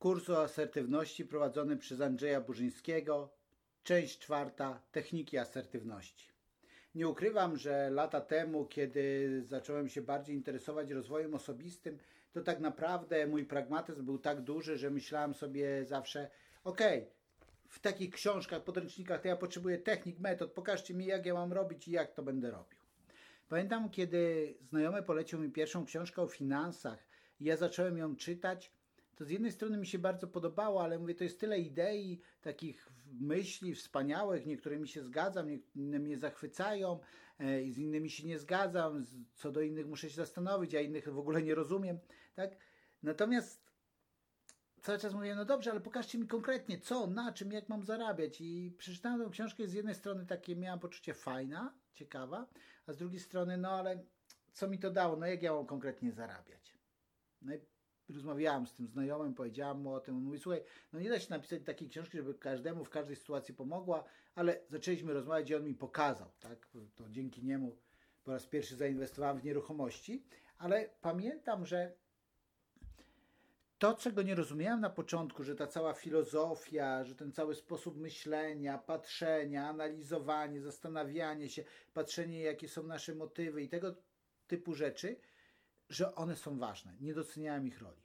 Kurs o asertywności prowadzony przez Andrzeja Burzyńskiego, część czwarta Techniki asertywności. Nie ukrywam, że lata temu, kiedy zacząłem się bardziej interesować rozwojem osobistym, to tak naprawdę mój pragmatyzm był tak duży, że myślałem sobie zawsze, okej, okay, w takich książkach, podręcznikach to ja potrzebuję technik, metod, pokażcie mi jak ja mam robić i jak to będę robił. Pamiętam, kiedy znajomy polecił mi pierwszą książkę o finansach i ja zacząłem ją czytać, to z jednej strony mi się bardzo podobało, ale mówię, to jest tyle idei, takich myśli wspaniałych, niektórymi się zgadzam, inne mnie zachwycają, e, z innymi się nie zgadzam, co do innych muszę się zastanowić, a innych w ogóle nie rozumiem, tak? Natomiast cały czas mówię, no dobrze, ale pokażcie mi konkretnie, co, na czym, jak mam zarabiać. I przeczytałem tę książkę z jednej strony takie miałam poczucie fajna, ciekawa, a z drugiej strony, no ale co mi to dało, no jak ja mam konkretnie zarabiać. No i rozmawiałam z tym znajomym, powiedziałam mu o tym, on mówi, słuchaj, no nie da się napisać takiej książki, żeby każdemu w każdej sytuacji pomogła, ale zaczęliśmy rozmawiać i on mi pokazał, tak, to dzięki niemu po raz pierwszy zainwestowałem w nieruchomości, ale pamiętam, że to, czego nie rozumiałem na początku, że ta cała filozofia, że ten cały sposób myślenia, patrzenia, analizowanie, zastanawianie się, patrzenie, jakie są nasze motywy i tego typu rzeczy, że one są ważne. Nie doceniałem ich roli.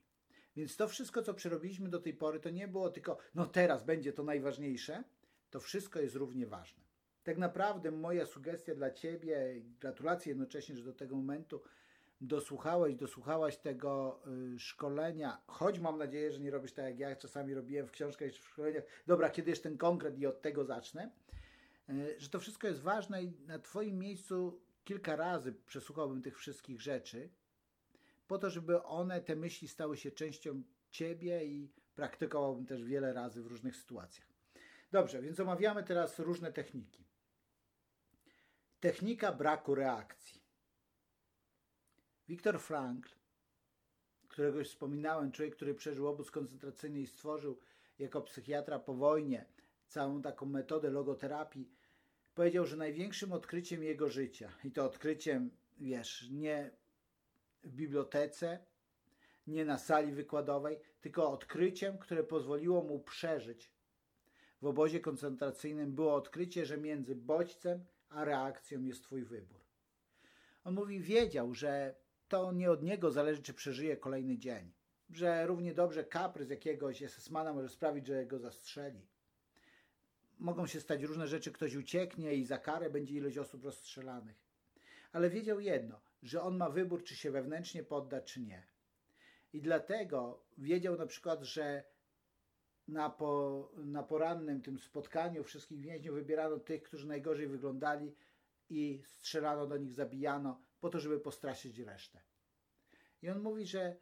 Więc to wszystko, co przerobiliśmy do tej pory, to nie było tylko, no teraz będzie to najważniejsze, to wszystko jest równie ważne. Tak naprawdę moja sugestia dla Ciebie, gratulacje jednocześnie, że do tego momentu dosłuchałeś, dosłuchałaś tego y, szkolenia, choć mam nadzieję, że nie robisz tak jak ja czasami robiłem w książkach i w szkoleniach, dobra, kiedy jest ten konkret i od tego zacznę, y, że to wszystko jest ważne i na Twoim miejscu kilka razy przesłuchałbym tych wszystkich rzeczy, po to, żeby one, te myśli stały się częścią Ciebie i praktykowałbym też wiele razy w różnych sytuacjach. Dobrze, więc omawiamy teraz różne techniki. Technika braku reakcji. Viktor Frankl, którego już wspominałem, człowiek, który przeżył obóz koncentracyjny i stworzył jako psychiatra po wojnie całą taką metodę logoterapii, powiedział, że największym odkryciem jego życia, i to odkryciem, wiesz, nie w bibliotece, nie na sali wykładowej, tylko odkryciem, które pozwoliło mu przeżyć w obozie koncentracyjnym, było odkrycie, że między bodźcem a reakcją jest Twój wybór. On mówi, wiedział, że to nie od niego zależy, czy przeżyje kolejny dzień. Że równie dobrze kaprys jakiegoś SS-mana może sprawić, że go zastrzeli. Mogą się stać różne rzeczy, ktoś ucieknie i za karę będzie ilość osób rozstrzelanych. Ale wiedział jedno, że on ma wybór, czy się wewnętrznie podda, czy nie. I dlatego wiedział na przykład, że na, po, na porannym tym spotkaniu wszystkich więźniów wybierano tych, którzy najgorzej wyglądali i strzelano do nich, zabijano, po to, żeby postraszyć resztę. I on mówi, że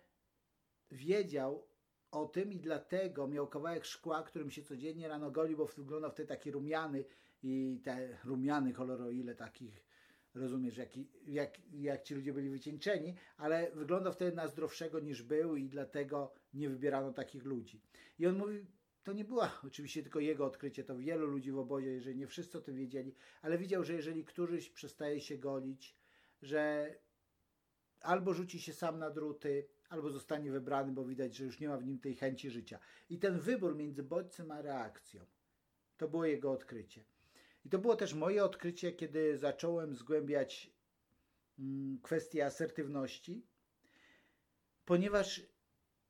wiedział o tym i dlatego miał kawałek szkła, którym się codziennie rano golił, bo wyglądał wtedy taki rumiany i te rumiany kolor o ile takich rozumiesz, jak, jak, jak ci ludzie byli wycieńczeni, ale wyglądał wtedy na zdrowszego niż był i dlatego nie wybierano takich ludzi. I on mówi, to nie była oczywiście tylko jego odkrycie, to wielu ludzi w obozie, jeżeli nie wszyscy o tym wiedzieli, ale widział, że jeżeli któryś przestaje się golić, że albo rzuci się sam na druty, albo zostanie wybrany, bo widać, że już nie ma w nim tej chęci życia. I ten wybór między bodźcem a reakcją, to było jego odkrycie. I to było też moje odkrycie, kiedy zacząłem zgłębiać mm, kwestię asertywności, ponieważ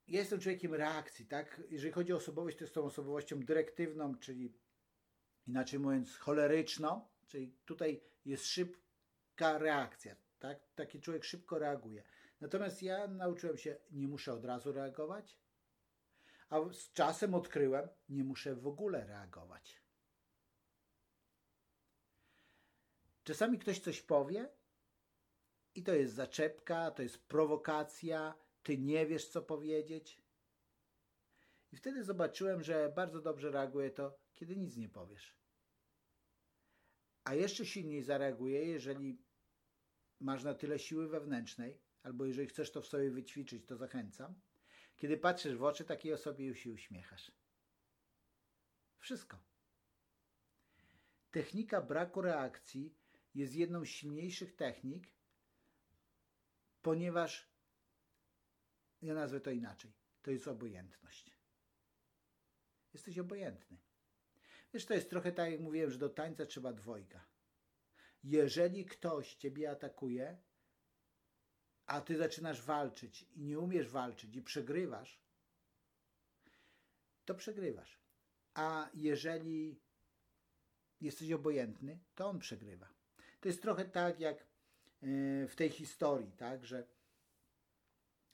ja jestem człowiekiem reakcji, tak? Jeżeli chodzi o osobowość, to jest tą osobowością dyrektywną, czyli inaczej mówiąc choleryczną, czyli tutaj jest szybka reakcja, tak? Taki człowiek szybko reaguje. Natomiast ja nauczyłem się, nie muszę od razu reagować, a z czasem odkryłem, nie muszę w ogóle reagować. Czasami ktoś coś powie i to jest zaczepka, to jest prowokacja, ty nie wiesz, co powiedzieć. I wtedy zobaczyłem, że bardzo dobrze reaguje to, kiedy nic nie powiesz. A jeszcze silniej zareaguje, jeżeli masz na tyle siły wewnętrznej, albo jeżeli chcesz to w sobie wyćwiczyć, to zachęcam. Kiedy patrzysz w oczy takiej osobie, już się uśmiechasz. Wszystko. Technika braku reakcji jest jedną z silniejszych technik, ponieważ ja nazwę to inaczej. To jest obojętność. Jesteś obojętny. Wiesz, to jest trochę tak, jak mówiłem, że do tańca trzeba dwojga. Jeżeli ktoś ciebie atakuje, a ty zaczynasz walczyć i nie umiesz walczyć i przegrywasz, to przegrywasz. A jeżeli jesteś obojętny, to on przegrywa. To jest trochę tak jak e, w tej historii, tak, że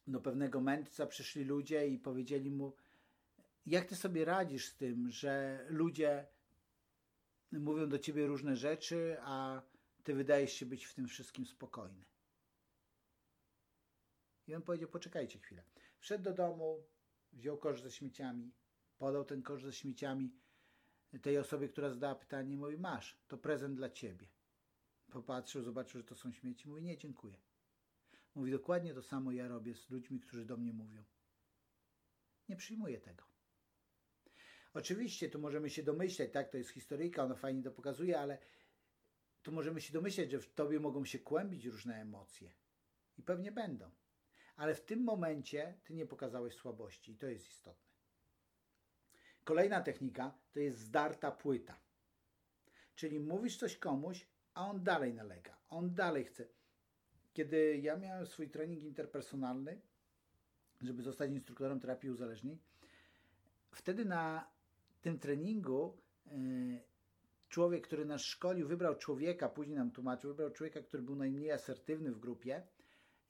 do pewnego mędrca przyszli ludzie i powiedzieli mu, jak ty sobie radzisz z tym, że ludzie mówią do ciebie różne rzeczy, a ty wydajesz się być w tym wszystkim spokojny. I on powiedział, poczekajcie chwilę. Wszedł do domu, wziął kosz ze śmieciami, podał ten kosz ze śmieciami tej osobie, która zadała pytanie, mówi, masz, to prezent dla ciebie. Popatrzył, zobaczył, że to są śmieci, mówi, nie, dziękuję. Mówi, dokładnie to samo ja robię z ludźmi, którzy do mnie mówią. Nie przyjmuję tego. Oczywiście tu możemy się domyśleć, tak, to jest historyjka, ona fajnie to pokazuje, ale tu możemy się domyśleć, że w tobie mogą się kłębić różne emocje. I pewnie będą. Ale w tym momencie ty nie pokazałeś słabości i to jest istotne. Kolejna technika to jest zdarta płyta. Czyli mówisz coś komuś, a on dalej nalega, on dalej chce. Kiedy ja miałem swój trening interpersonalny, żeby zostać instruktorem terapii uzależnień, wtedy na tym treningu e, człowiek, który nas szkolił, wybrał człowieka, później nam tłumaczył, wybrał człowieka, który był najmniej asertywny w grupie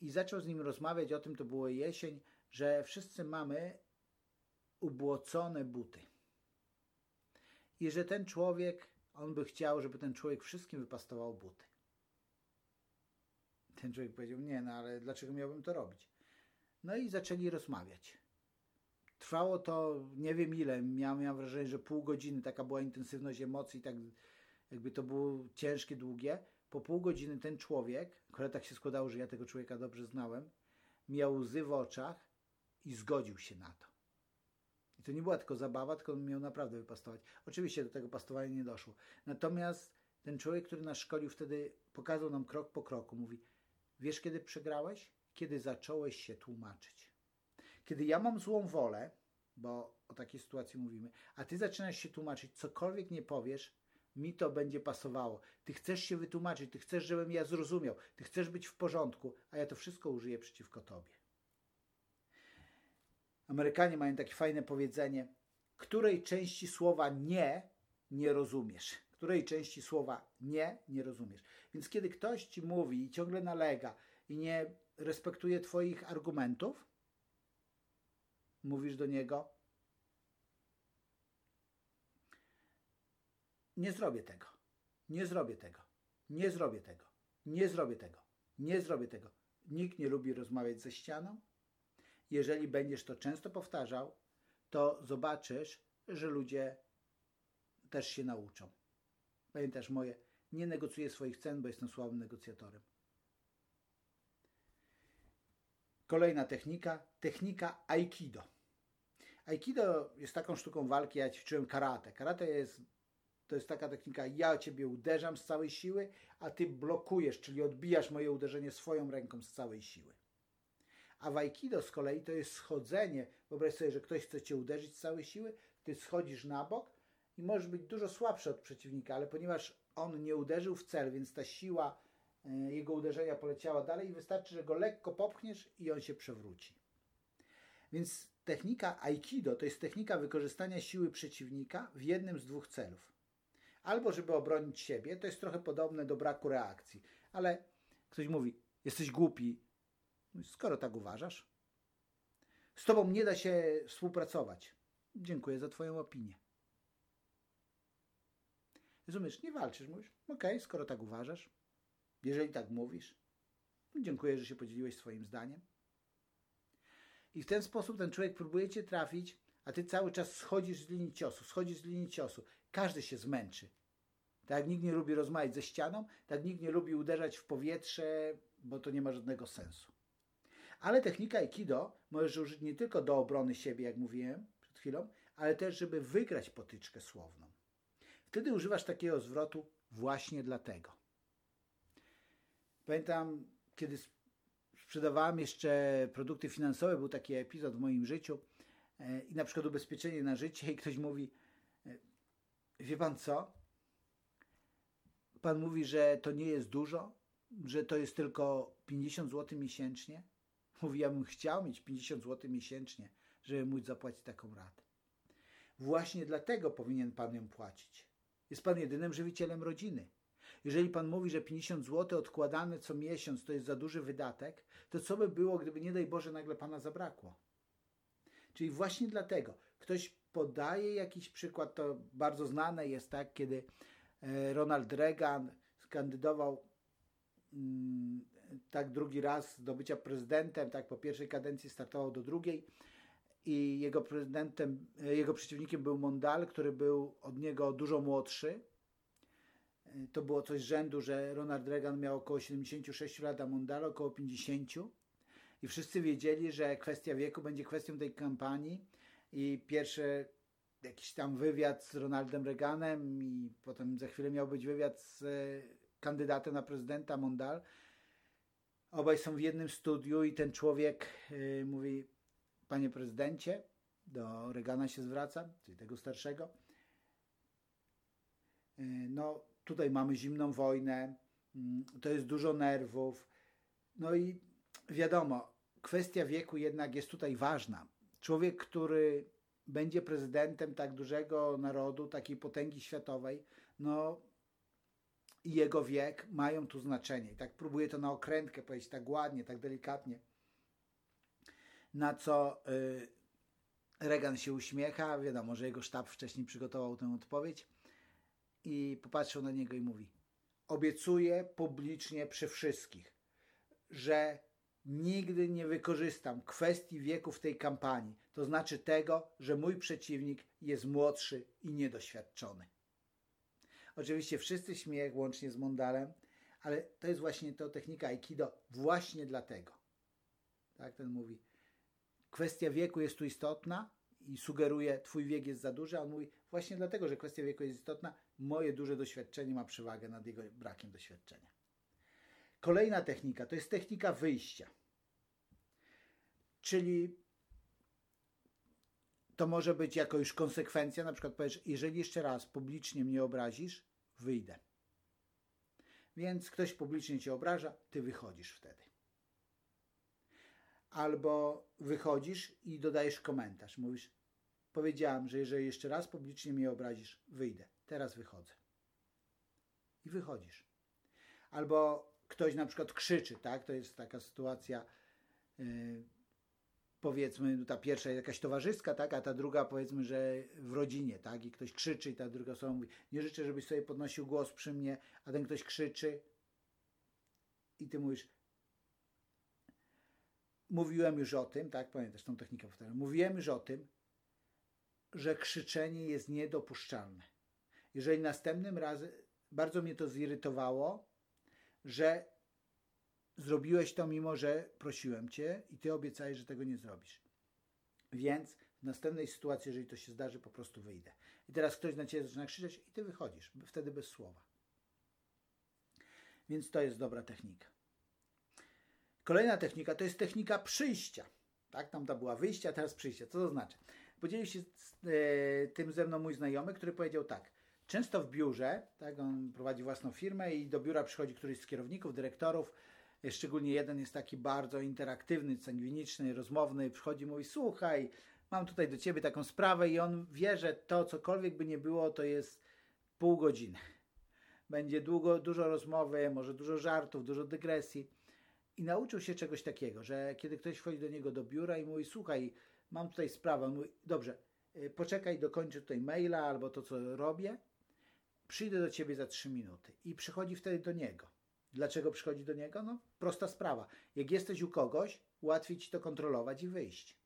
i zaczął z nim rozmawiać o tym, to było jesień, że wszyscy mamy ubłocone buty. I że ten człowiek, on by chciał, żeby ten człowiek wszystkim wypastował buty. Ten człowiek powiedział, nie, no ale dlaczego miałbym to robić? No i zaczęli rozmawiać. Trwało to nie wiem ile, miałem, miałem wrażenie, że pół godziny, taka była intensywność emocji, tak jakby to było ciężkie, długie. Po pół godziny ten człowiek, akurat tak się składało, że ja tego człowieka dobrze znałem, miał łzy w oczach i zgodził się na to. I to nie była tylko zabawa, tylko on miał naprawdę wypastować. Oczywiście do tego pastowania nie doszło. Natomiast ten człowiek, który nas szkolił wtedy, pokazał nam krok po kroku. Mówi, wiesz kiedy przegrałeś? Kiedy zacząłeś się tłumaczyć. Kiedy ja mam złą wolę, bo o takiej sytuacji mówimy, a ty zaczynasz się tłumaczyć, cokolwiek nie powiesz, mi to będzie pasowało. Ty chcesz się wytłumaczyć, ty chcesz, żebym ja zrozumiał, ty chcesz być w porządku, a ja to wszystko użyję przeciwko tobie. Amerykanie mają takie fajne powiedzenie, której części słowa nie nie rozumiesz. Której części słowa nie nie rozumiesz. Więc kiedy ktoś ci mówi i ciągle nalega i nie respektuje twoich argumentów, mówisz do niego: Nie zrobię tego. Nie zrobię tego. Nie zrobię tego. Nie zrobię tego. Nie zrobię tego. Nikt nie lubi rozmawiać ze ścianą. Jeżeli będziesz to często powtarzał, to zobaczysz, że ludzie też się nauczą. Pamiętasz moje, nie negocjuję swoich cen, bo jestem słabym negocjatorem. Kolejna technika, technika Aikido. Aikido jest taką sztuką walki, ja ćwiczyłem karate. Karate jest, to jest taka technika, ja ciebie uderzam z całej siły, a ty blokujesz, czyli odbijasz moje uderzenie swoją ręką z całej siły. A Aikido z kolei to jest schodzenie. Wyobraź sobie, że ktoś chce cię uderzyć z całej siły, ty schodzisz na bok i możesz być dużo słabszy od przeciwnika, ale ponieważ on nie uderzył w cel, więc ta siła e, jego uderzenia poleciała dalej i wystarczy, że go lekko popchniesz i on się przewróci. Więc technika Aikido to jest technika wykorzystania siły przeciwnika w jednym z dwóch celów. Albo żeby obronić siebie, to jest trochę podobne do braku reakcji, ale ktoś mówi, jesteś głupi, skoro tak uważasz. Z tobą nie da się współpracować. Dziękuję za twoją opinię. Rozumiesz, nie walczysz, mówisz, okay, skoro tak uważasz, jeżeli tak mówisz, dziękuję, że się podzieliłeś swoim zdaniem. I w ten sposób ten człowiek próbuje cię trafić, a ty cały czas schodzisz z linii ciosu, schodzisz z linii ciosu. Każdy się zmęczy. Tak jak nikt nie lubi rozmawiać ze ścianą, tak nikt nie lubi uderzać w powietrze, bo to nie ma żadnego sensu. Ale technika Aikido możesz użyć nie tylko do obrony siebie, jak mówiłem przed chwilą, ale też, żeby wygrać potyczkę słowną. Wtedy używasz takiego zwrotu właśnie dlatego. Pamiętam, kiedy sprzedawałem jeszcze produkty finansowe, był taki epizod w moim życiu, e, i na przykład ubezpieczenie na życie i ktoś mówi, e, wie pan co? Pan mówi, że to nie jest dużo, że to jest tylko 50 zł miesięcznie. Mówi, ja bym chciał mieć 50 zł miesięcznie, żeby móc zapłacić taką ratę. Właśnie dlatego powinien pan ją płacić. Jest pan jedynym żywicielem rodziny. Jeżeli pan mówi, że 50 zł odkładane co miesiąc to jest za duży wydatek, to co by było, gdyby nie daj Boże nagle pana zabrakło? Czyli właśnie dlatego ktoś podaje jakiś przykład, to bardzo znane jest tak, kiedy e, Ronald Reagan skandydował mm, tak drugi raz do bycia prezydentem, tak po pierwszej kadencji startował do drugiej i jego prezydentem, e, jego przeciwnikiem był Mondal, który był od niego dużo młodszy. E, to było coś z rzędu, że Ronald Reagan miał około 76 lat, a Mondal około 50. I wszyscy wiedzieli, że kwestia wieku będzie kwestią tej kampanii i pierwszy jakiś tam wywiad z Ronaldem Reaganem i potem za chwilę miał być wywiad z e, kandydatem na prezydenta Mondal. Obaj są w jednym studiu i ten człowiek yy, mówi, panie prezydencie, do Reagana się zwraca, czyli tego starszego, yy, no tutaj mamy zimną wojnę, yy, to jest dużo nerwów, no i wiadomo, kwestia wieku jednak jest tutaj ważna. Człowiek, który będzie prezydentem tak dużego narodu, takiej potęgi światowej, no i jego wiek mają tu znaczenie. I tak próbuję to na okrętkę powiedzieć, tak ładnie, tak delikatnie. Na co y, Reagan się uśmiecha, wiadomo, że jego sztab wcześniej przygotował tę odpowiedź i popatrzył na niego i mówi: Obiecuję publicznie przy wszystkich, że nigdy nie wykorzystam kwestii wieku w tej kampanii, to znaczy tego, że mój przeciwnik jest młodszy i niedoświadczony. Oczywiście wszyscy śmiech, łącznie z Mondalem, ale to jest właśnie to technika Aikido właśnie dlatego. Tak ten mówi. Kwestia wieku jest tu istotna i sugeruje, twój wiek jest za duży, a on mówi właśnie dlatego, że kwestia wieku jest istotna, moje duże doświadczenie ma przewagę nad jego brakiem doświadczenia. Kolejna technika to jest technika wyjścia. Czyli to może być jako już konsekwencja, na przykład powiesz, jeżeli jeszcze raz publicznie mnie obrazisz, wyjdę. Więc ktoś publicznie cię obraża, ty wychodzisz wtedy. Albo wychodzisz i dodajesz komentarz. Mówisz, powiedziałam, że jeżeli jeszcze raz publicznie mnie obrazisz, wyjdę. Teraz wychodzę. I wychodzisz. Albo ktoś na przykład krzyczy, tak? To jest taka sytuacja. Yy, powiedzmy, no ta pierwsza jakaś towarzyska, tak, a ta druga powiedzmy, że w rodzinie, tak, i ktoś krzyczy i ta druga osoba mówi, nie życzę, żebyś sobie podnosił głos przy mnie, a ten ktoś krzyczy i ty mówisz, mówiłem już o tym, tak, pamiętasz tą technikę powtarzam, mówiłem już o tym, że krzyczenie jest niedopuszczalne. Jeżeli następnym razem, bardzo mnie to zirytowało, że zrobiłeś to, mimo że prosiłem cię i ty obiecałeś, że tego nie zrobisz. Więc w następnej sytuacji, jeżeli to się zdarzy, po prostu wyjdę. I teraz ktoś na ciebie zaczyna krzyczeć i ty wychodzisz, wtedy bez słowa. Więc to jest dobra technika. Kolejna technika to jest technika przyjścia. Tak, tam ta była wyjścia, teraz przyjścia. Co to znaczy? Podzielił się z, e, tym ze mną mój znajomy, który powiedział tak. Często w biurze, tak, on prowadzi własną firmę i do biura przychodzi któryś z kierowników, dyrektorów, Szczególnie jeden jest taki bardzo interaktywny, sangwiniczny, rozmowny. Przychodzi i mówi: Słuchaj, mam tutaj do ciebie taką sprawę, i on wie, że to cokolwiek by nie było, to jest pół godziny. Będzie długo, dużo rozmowy, może dużo żartów, dużo dygresji. I nauczył się czegoś takiego, że kiedy ktoś wchodzi do niego do biura i mówi: Słuchaj, mam tutaj sprawę, on mówi: Dobrze, y, poczekaj, dokończę tutaj maila albo to, co robię. Przyjdę do ciebie za trzy minuty. I przychodzi wtedy do niego Dlaczego przychodzi do niego? No, prosta sprawa. Jak jesteś u kogoś, łatwiej ci to kontrolować i wyjść.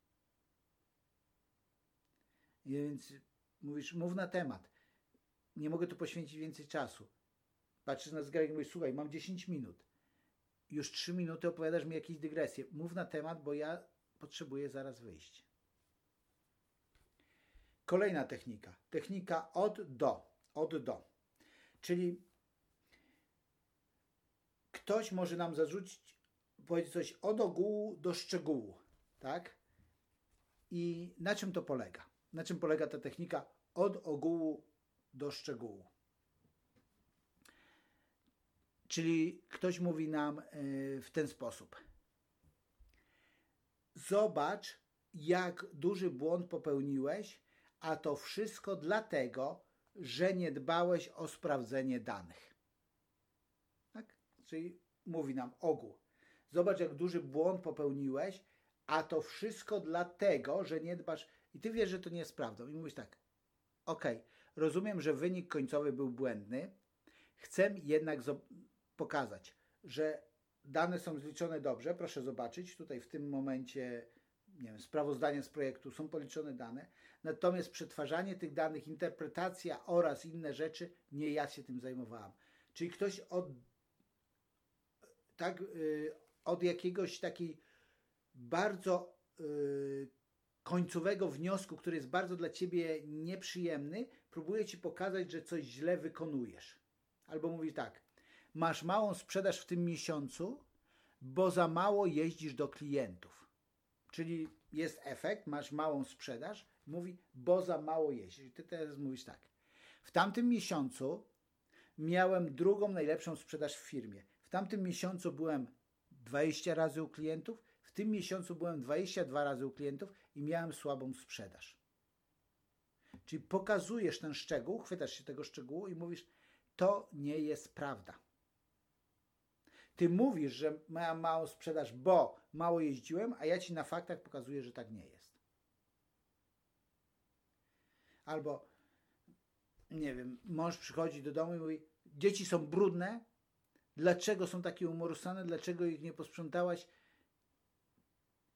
Więc mówisz, mów na temat. Nie mogę tu poświęcić więcej czasu. Patrzysz na zegarek i mówisz, słuchaj, mam 10 minut. Już 3 minuty opowiadasz mi jakieś dygresje. Mów na temat, bo ja potrzebuję zaraz wyjść. Kolejna technika. Technika od do. Od do. Czyli ktoś może nam zarzucić, powiedzieć coś od ogółu do szczegółu, tak? I na czym to polega? Na czym polega ta technika od ogółu do szczegółu? Czyli ktoś mówi nam y, w ten sposób. Zobacz, jak duży błąd popełniłeś, a to wszystko dlatego, że nie dbałeś o sprawdzenie danych. Czyli mówi nam ogół. Zobacz, jak duży błąd popełniłeś, a to wszystko dlatego, że nie dbasz. I ty wiesz, że to nie jest prawdą. I mówisz tak, ok, rozumiem, że wynik końcowy był błędny, chcę jednak pokazać, że dane są zliczone dobrze. Proszę zobaczyć, tutaj w tym momencie nie wiem, sprawozdania z projektu są policzone dane, natomiast przetwarzanie tych danych, interpretacja oraz inne rzeczy, nie ja się tym zajmowałam. Czyli ktoś od, tak, yy, od jakiegoś takiej bardzo yy, końcowego wniosku, który jest bardzo dla ciebie nieprzyjemny, próbuje ci pokazać, że coś źle wykonujesz. Albo mówi tak, masz małą sprzedaż w tym miesiącu, bo za mało jeździsz do klientów. Czyli jest efekt, masz małą sprzedaż, mówi, bo za mało jeździsz. Ty teraz mówisz tak. W tamtym miesiącu miałem drugą najlepszą sprzedaż w firmie. Tamtym miesiącu byłem 20 razy u klientów, w tym miesiącu byłem 22 razy u klientów i miałem słabą sprzedaż. Czyli pokazujesz ten szczegół, chwytasz się tego szczegółu i mówisz, to nie jest prawda. Ty mówisz, że miałem małą sprzedaż, bo mało jeździłem, a ja ci na faktach pokazuję, że tak nie jest. Albo, nie wiem, mąż przychodzi do domu i mówi, dzieci są brudne, dlaczego są takie umorusane, dlaczego ich nie posprzątałaś?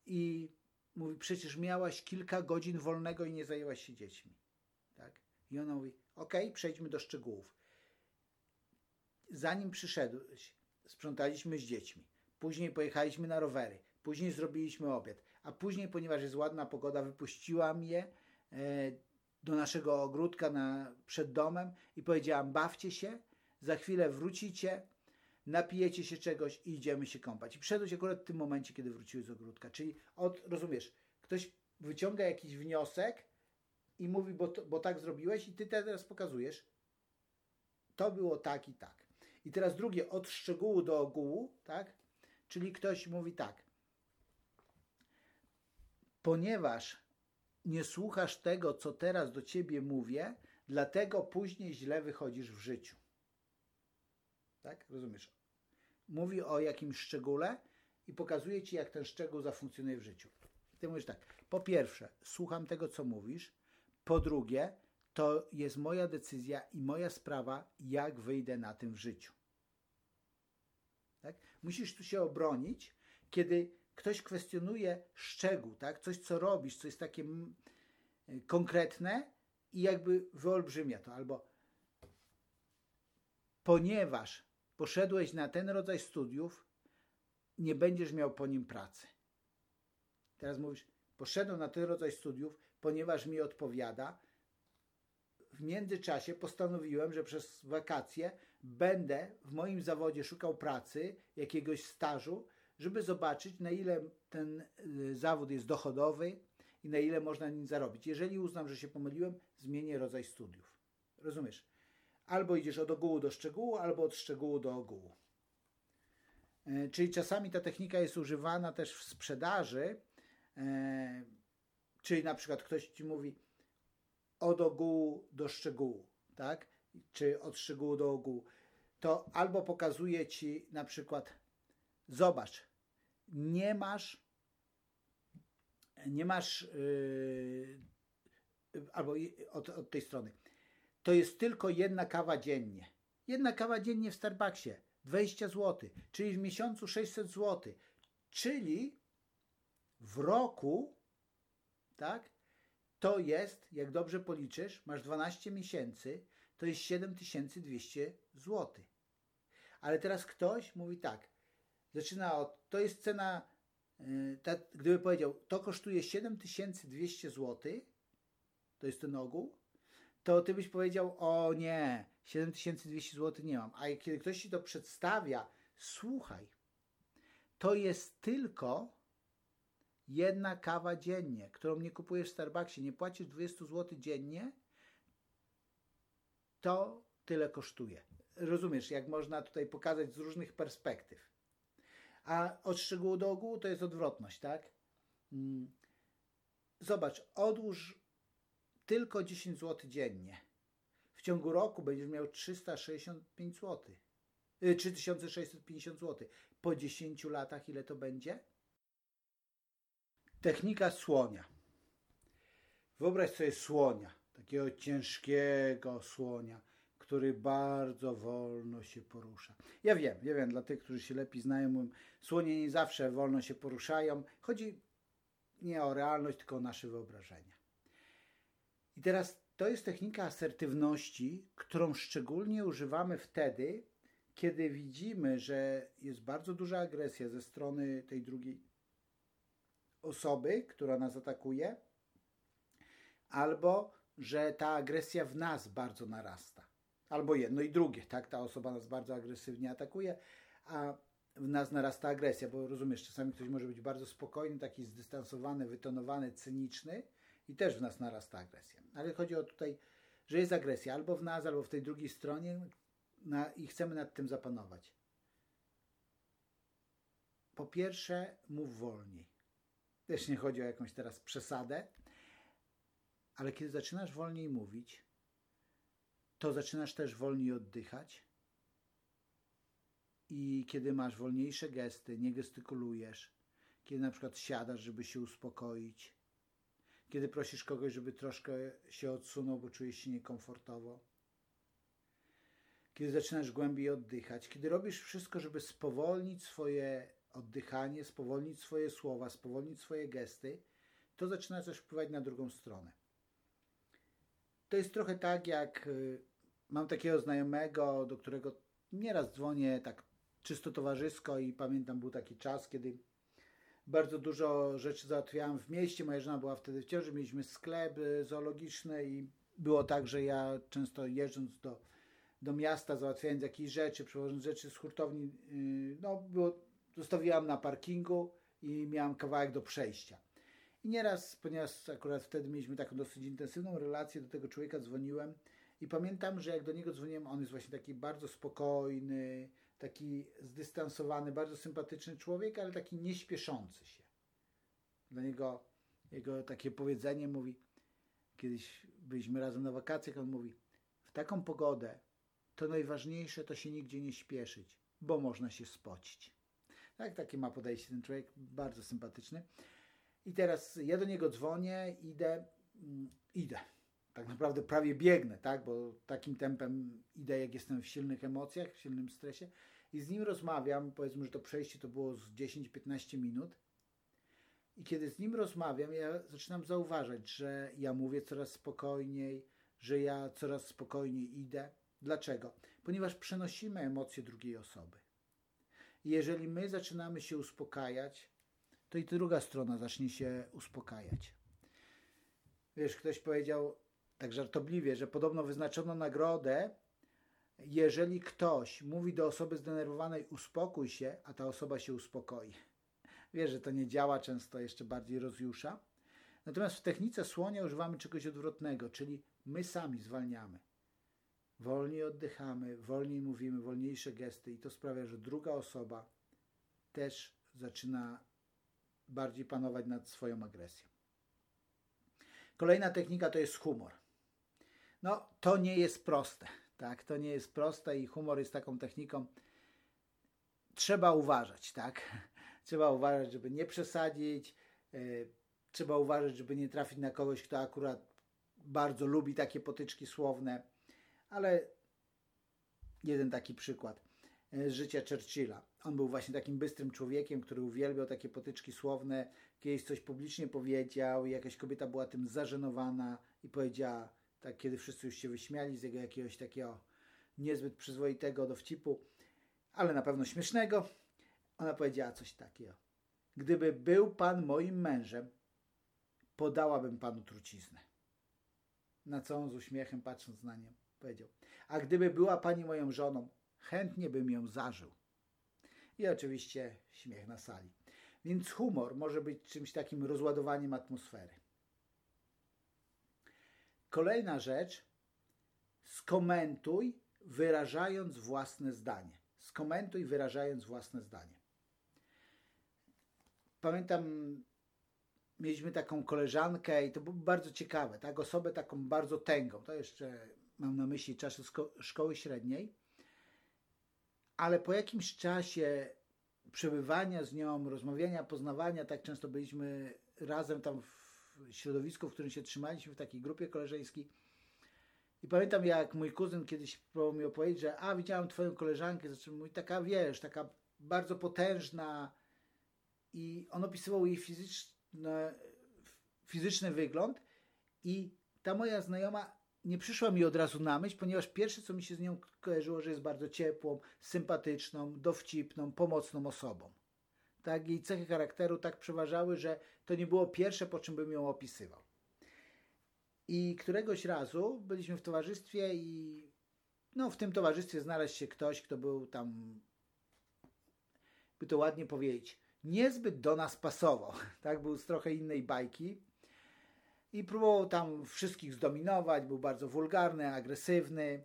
I mówi, przecież miałaś kilka godzin wolnego i nie zajęłaś się dziećmi. Tak? I ona mówi, ok, przejdźmy do szczegółów. Zanim przyszedłeś, sprzątaliśmy z dziećmi. Później pojechaliśmy na rowery. Później zrobiliśmy obiad. A później, ponieważ jest ładna pogoda, wypuściłam je e, do naszego ogródka na, przed domem i powiedziałam: bawcie się, za chwilę wrócicie, napijecie się czegoś i idziemy się kąpać. I przyszedłeś akurat w tym momencie, kiedy wróciły z ogródka. Czyli od, rozumiesz, ktoś wyciąga jakiś wniosek i mówi, bo, to, bo tak zrobiłeś, i ty teraz pokazujesz, to było tak i tak. I teraz drugie, od szczegółu do ogółu, tak? Czyli ktoś mówi tak. Ponieważ nie słuchasz tego, co teraz do ciebie mówię, dlatego później źle wychodzisz w życiu. Tak? Rozumiesz? Mówi o jakimś szczególe i pokazuje ci, jak ten szczegół zafunkcjonuje w życiu. Ty mówisz tak. Po pierwsze, słucham tego, co mówisz. Po drugie, to jest moja decyzja i moja sprawa, jak wyjdę na tym w życiu. Tak? Musisz tu się obronić, kiedy ktoś kwestionuje szczegół, tak? coś co robisz, co jest takie mm, konkretne i jakby wyolbrzymia to, albo ponieważ poszedłeś na ten rodzaj studiów, nie będziesz miał po nim pracy. Teraz mówisz, poszedłem na ten rodzaj studiów, ponieważ mi odpowiada. W międzyczasie postanowiłem, że przez wakacje będę w moim zawodzie szukał pracy, jakiegoś stażu, żeby zobaczyć, na ile ten y, zawód jest dochodowy i na ile można nim zarobić. Jeżeli uznam, że się pomyliłem, zmienię rodzaj studiów. Rozumiesz? Albo idziesz od ogółu do szczegółu, albo od szczegółu do ogółu. E, czyli czasami ta technika jest używana też w sprzedaży, e, czyli na przykład ktoś ci mówi od ogółu do szczegółu, tak? czy od szczegółu do ogółu, to albo pokazuje ci na przykład, zobacz, nie masz, nie masz, yy, albo od, od tej strony, to jest tylko jedna kawa dziennie. Jedna kawa dziennie w Starbucksie, 20 zł, czyli w miesiącu 600 zł, czyli w roku, tak, to jest, jak dobrze policzysz, masz 12 miesięcy, to jest 7200 zł. Ale teraz ktoś mówi tak, zaczyna od, to jest cena, yy, ta, gdyby powiedział, to kosztuje 7200 zł, to jest ten ogół, to ty byś powiedział, o nie, 7200 zł nie mam. A kiedy ktoś ci to przedstawia, słuchaj, to jest tylko Jedna kawa dziennie, którą nie kupujesz w Starbucksie, nie płacisz 20 zł dziennie, to tyle kosztuje. Rozumiesz, jak można tutaj pokazać z różnych perspektyw. A od szczegółu do ogółu to jest odwrotność, tak? Mm. Zobacz, odłóż tylko 10 zł dziennie. W ciągu roku będziesz miał 365 zł. 3650 zł. Po 10 latach ile to będzie? Technika słonia. Wyobraź sobie słonia, takiego ciężkiego słonia, który bardzo wolno się porusza. Ja wiem, ja wiem, dla tych, którzy się lepiej znają, słonie nie zawsze wolno się poruszają. Chodzi nie o realność, tylko o nasze wyobrażenia. I teraz to jest technika asertywności, którą szczególnie używamy wtedy, kiedy widzimy, że jest bardzo duża agresja ze strony tej drugiej osoby, która nas atakuje, albo że ta agresja w nas bardzo narasta. Albo jedno i drugie, tak? Ta osoba nas bardzo agresywnie atakuje, a w nas narasta agresja, bo rozumiesz, czasami ktoś może być bardzo spokojny, taki zdystansowany, wytonowany, cyniczny i też w nas narasta agresja. Ale chodzi o tutaj, że jest agresja albo w nas, albo w tej drugiej stronie na, i chcemy nad tym zapanować. Po pierwsze, mów wolniej. Też nie chodzi o jakąś teraz przesadę, ale kiedy zaczynasz wolniej mówić, to zaczynasz też wolniej oddychać. I kiedy masz wolniejsze gesty, nie gestykulujesz, kiedy na przykład siadasz, żeby się uspokoić, kiedy prosisz kogoś, żeby troszkę się odsunął, bo czujesz się niekomfortowo, kiedy zaczynasz głębiej oddychać, kiedy robisz wszystko, żeby spowolnić swoje oddychanie, spowolnić swoje słowa, spowolnić swoje gesty, to zaczyna też wpływać na drugą stronę. To jest trochę tak, jak y, mam takiego znajomego, do którego nieraz dzwonię tak czysto towarzysko i pamiętam, był taki czas, kiedy bardzo dużo rzeczy załatwiałem w mieście. Moja żona była wtedy w ciąży, mieliśmy sklep y, zoologiczny i było tak, że ja często jeżdżąc do, do miasta, załatwiając jakieś rzeczy, przewożąc rzeczy z hurtowni, y, no było, zostawiłam na parkingu i miałam kawałek do przejścia. I nieraz, ponieważ akurat wtedy mieliśmy taką dosyć intensywną relację, do tego człowieka dzwoniłem i pamiętam, że jak do niego dzwoniłem, on jest właśnie taki bardzo spokojny, taki zdystansowany, bardzo sympatyczny człowiek, ale taki nieśpieszący się. Dla niego jego takie powiedzenie mówi, kiedyś byliśmy razem na wakacjach, on mówi, w taką pogodę to najważniejsze to się nigdzie nie śpieszyć, bo można się spocić. Tak, takie ma podejście ten człowiek, bardzo sympatyczny. I teraz ja do niego dzwonię, idę, mm, idę. Tak naprawdę prawie biegnę, tak, bo takim tempem idę, jak jestem w silnych emocjach, w silnym stresie. I z nim rozmawiam, powiedzmy, że to przejście to było z 10-15 minut. I kiedy z nim rozmawiam, ja zaczynam zauważać, że ja mówię coraz spokojniej, że ja coraz spokojniej idę. Dlaczego? Ponieważ przenosimy emocje drugiej osoby. I jeżeli my zaczynamy się uspokajać, to i druga strona zacznie się uspokajać. Wiesz, ktoś powiedział tak żartobliwie, że podobno wyznaczono nagrodę, jeżeli ktoś mówi do osoby zdenerwowanej uspokój się, a ta osoba się uspokoi. Wiesz, że to nie działa, często jeszcze bardziej rozjusza. Natomiast w technice słonia używamy czegoś odwrotnego, czyli my sami zwalniamy. Wolniej oddychamy, wolniej mówimy, wolniejsze gesty i to sprawia, że druga osoba też zaczyna bardziej panować nad swoją agresją. Kolejna technika to jest humor. No, to nie jest proste. Tak, to nie jest proste i humor jest taką techniką. Trzeba uważać, tak? Trzeba uważać, żeby nie przesadzić. Yy, trzeba uważać, żeby nie trafić na kogoś, kto akurat bardzo lubi takie potyczki słowne. Ale jeden taki przykład z życia Churchilla. On był właśnie takim bystrym człowiekiem, który uwielbiał takie potyczki słowne. Kiedyś coś publicznie powiedział i jakaś kobieta była tym zażenowana i powiedziała, tak kiedy wszyscy już się wyśmiali z jego jakiegoś takiego niezbyt przyzwoitego dowcipu, ale na pewno śmiesznego, ona powiedziała coś takiego. Gdyby był pan moim mężem, podałabym panu truciznę. Na co on z uśmiechem patrząc na nią powiedział. A gdyby była pani moją żoną, chętnie bym ją zażył. I oczywiście śmiech na sali. Więc humor może być czymś takim rozładowaniem atmosfery. Kolejna rzecz, skomentuj wyrażając własne zdanie. Skomentuj wyrażając własne zdanie. Pamiętam, mieliśmy taką koleżankę i to było bardzo ciekawe, tak? Osobę taką bardzo tęgą. To jeszcze mam na myśli czasy szkoły średniej. Ale po jakimś czasie przebywania z nią, rozmawiania, poznawania, tak często byliśmy razem tam w środowisku, w którym się trzymaliśmy, w takiej grupie koleżeńskiej. I pamiętam, jak mój kuzyn kiedyś próbował mi opowiedzieć, że a, widziałem twoją koleżankę, zaczął mówić, taka, wiesz, taka bardzo potężna i on opisywał jej fizyczne, fizyczny wygląd i ta moja znajoma nie przyszła mi od razu na myśl, ponieważ pierwsze, co mi się z nią kojarzyło, że jest bardzo ciepłą, sympatyczną, dowcipną, pomocną osobą. Tak, jej cechy charakteru tak przeważały, że to nie było pierwsze, po czym bym ją opisywał. I któregoś razu byliśmy w towarzystwie i no, w tym towarzystwie znalazł się ktoś, kto był tam, by to ładnie powiedzieć, niezbyt do nas pasował. Tak, był z trochę innej bajki i próbował tam wszystkich zdominować, był bardzo wulgarny, agresywny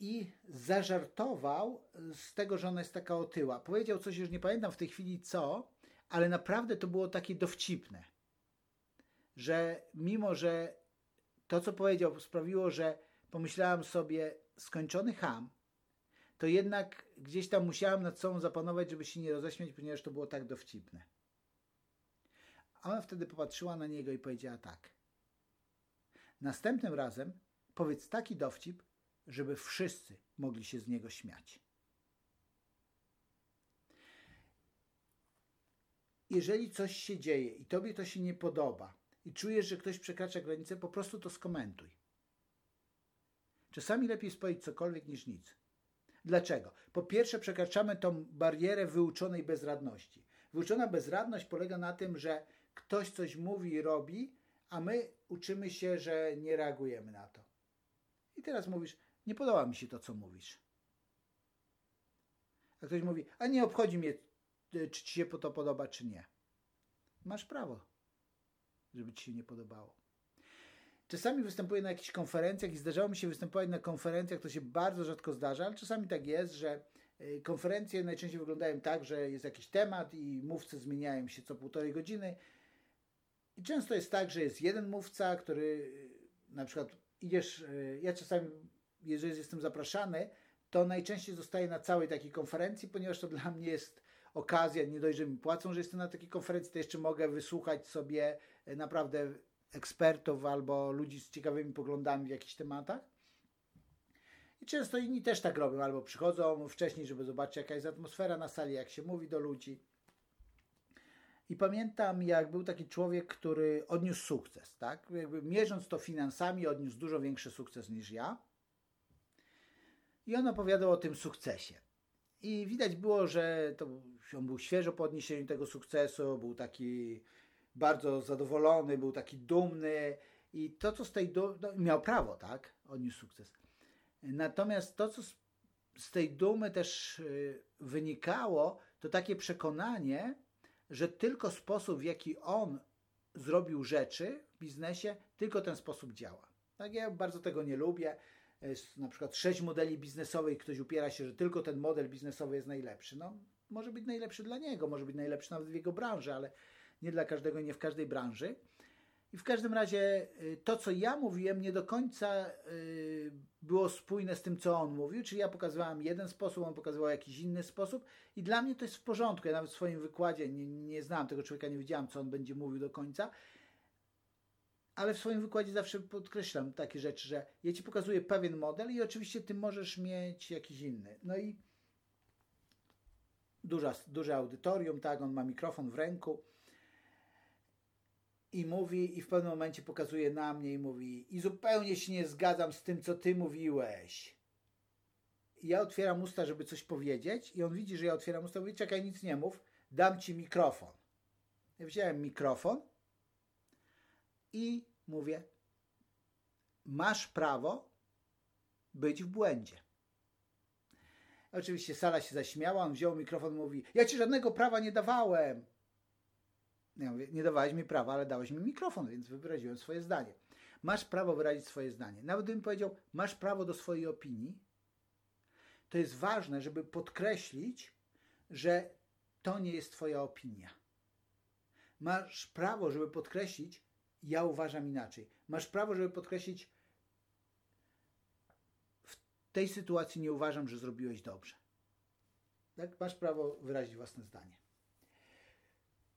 i zażartował z tego, że ona jest taka otyła. Powiedział coś, już nie pamiętam w tej chwili co, ale naprawdę to było takie dowcipne, że mimo, że to, co powiedział, sprawiło, że pomyślałem sobie, skończony ham, to jednak gdzieś tam musiałem nad sobą zapanować, żeby się nie roześmiać, ponieważ to było tak dowcipne. A ona wtedy popatrzyła na niego i powiedziała tak. Następnym razem powiedz taki dowcip, żeby wszyscy mogli się z niego śmiać. Jeżeli coś się dzieje i tobie to się nie podoba i czujesz, że ktoś przekracza granicę, po prostu to skomentuj. Czasami lepiej spowiedzieć cokolwiek niż nic. Dlaczego? Po pierwsze, przekraczamy tą barierę wyuczonej bezradności. Wyuczona bezradność polega na tym, że ktoś coś mówi i robi, a my uczymy się, że nie reagujemy na to. I teraz mówisz, nie podoba mi się to, co mówisz. A ktoś mówi, a nie obchodzi mnie, czy ci się to podoba, czy nie. Masz prawo, żeby ci się nie podobało. Czasami występuję na jakichś konferencjach i zdarzało mi się występować na konferencjach, to się bardzo rzadko zdarza, ale czasami tak jest, że y, konferencje najczęściej wyglądają tak, że jest jakiś temat i mówcy zmieniają się co półtorej godziny i często jest tak, że jest jeden mówca, który y, na przykład idziesz, ja czasami, jeżeli jestem zapraszany, to najczęściej zostaję na całej takiej konferencji, ponieważ to dla mnie jest okazja, nie dość, że mi płacą, że jestem na takiej konferencji, to jeszcze mogę wysłuchać sobie y, naprawdę ekspertów albo ludzi z ciekawymi poglądami w jakichś tematach. I często inni też tak robią, albo przychodzą wcześniej, żeby zobaczyć, jaka jest atmosfera na sali, jak się mówi do ludzi. I pamiętam, jak był taki człowiek, który odniósł sukces, tak? Jakby mierząc to finansami, odniósł dużo większy sukces niż ja. I on opowiadał o tym sukcesie. I widać było, że to, on był świeżo po odniesieniu tego sukcesu, był taki bardzo zadowolony, był taki dumny i to, co z tej dumy, no, miał prawo, tak? Odniósł sukces. Natomiast to, co z, z tej dumy też y, wynikało, to takie przekonanie, że tylko sposób, w jaki on zrobił rzeczy w biznesie, tylko ten sposób działa. Tak, ja bardzo tego nie lubię. Jest na przykład sześć modeli biznesowych, ktoś upiera się, że tylko ten model biznesowy jest najlepszy. No, może być najlepszy dla niego, może być najlepszy nawet w jego branży, ale nie dla każdego, nie w każdej branży. I w każdym razie y, to, co ja mówiłem, nie do końca y, było spójne z tym, co on mówił. Czyli ja pokazywałem jeden sposób, on pokazywał jakiś inny sposób. I dla mnie to jest w porządku. Ja nawet w swoim wykładzie nie, nie znałem tego człowieka, nie wiedziałem, co on będzie mówił do końca. Ale w swoim wykładzie zawsze podkreślam takie rzeczy, że ja ci pokazuję pewien model i oczywiście ty możesz mieć jakiś inny. No i duża, duże audytorium, tak, on ma mikrofon w ręku i mówi, i w pewnym momencie pokazuje na mnie i mówi, i zupełnie się nie zgadzam z tym, co ty mówiłeś. Ja otwieram usta, żeby coś powiedzieć, i on widzi, że ja otwieram usta, mówi, czekaj, nic nie mów, dam ci mikrofon. Ja wziąłem mikrofon i mówię, masz prawo być w błędzie. Oczywiście sala się zaśmiała, on wziął mikrofon i mówi, ja ci żadnego prawa nie dawałem. Ja mówię, nie dawałeś mi prawa, ale dałeś mi mikrofon, więc wyraziłem swoje zdanie. Masz prawo wyrazić swoje zdanie. Nawet gdybym powiedział, masz prawo do swojej opinii, to jest ważne, żeby podkreślić, że to nie jest Twoja opinia. Masz prawo, żeby podkreślić, ja uważam inaczej. Masz prawo, żeby podkreślić, w tej sytuacji nie uważam, że zrobiłeś dobrze. Tak? Masz prawo wyrazić własne zdanie.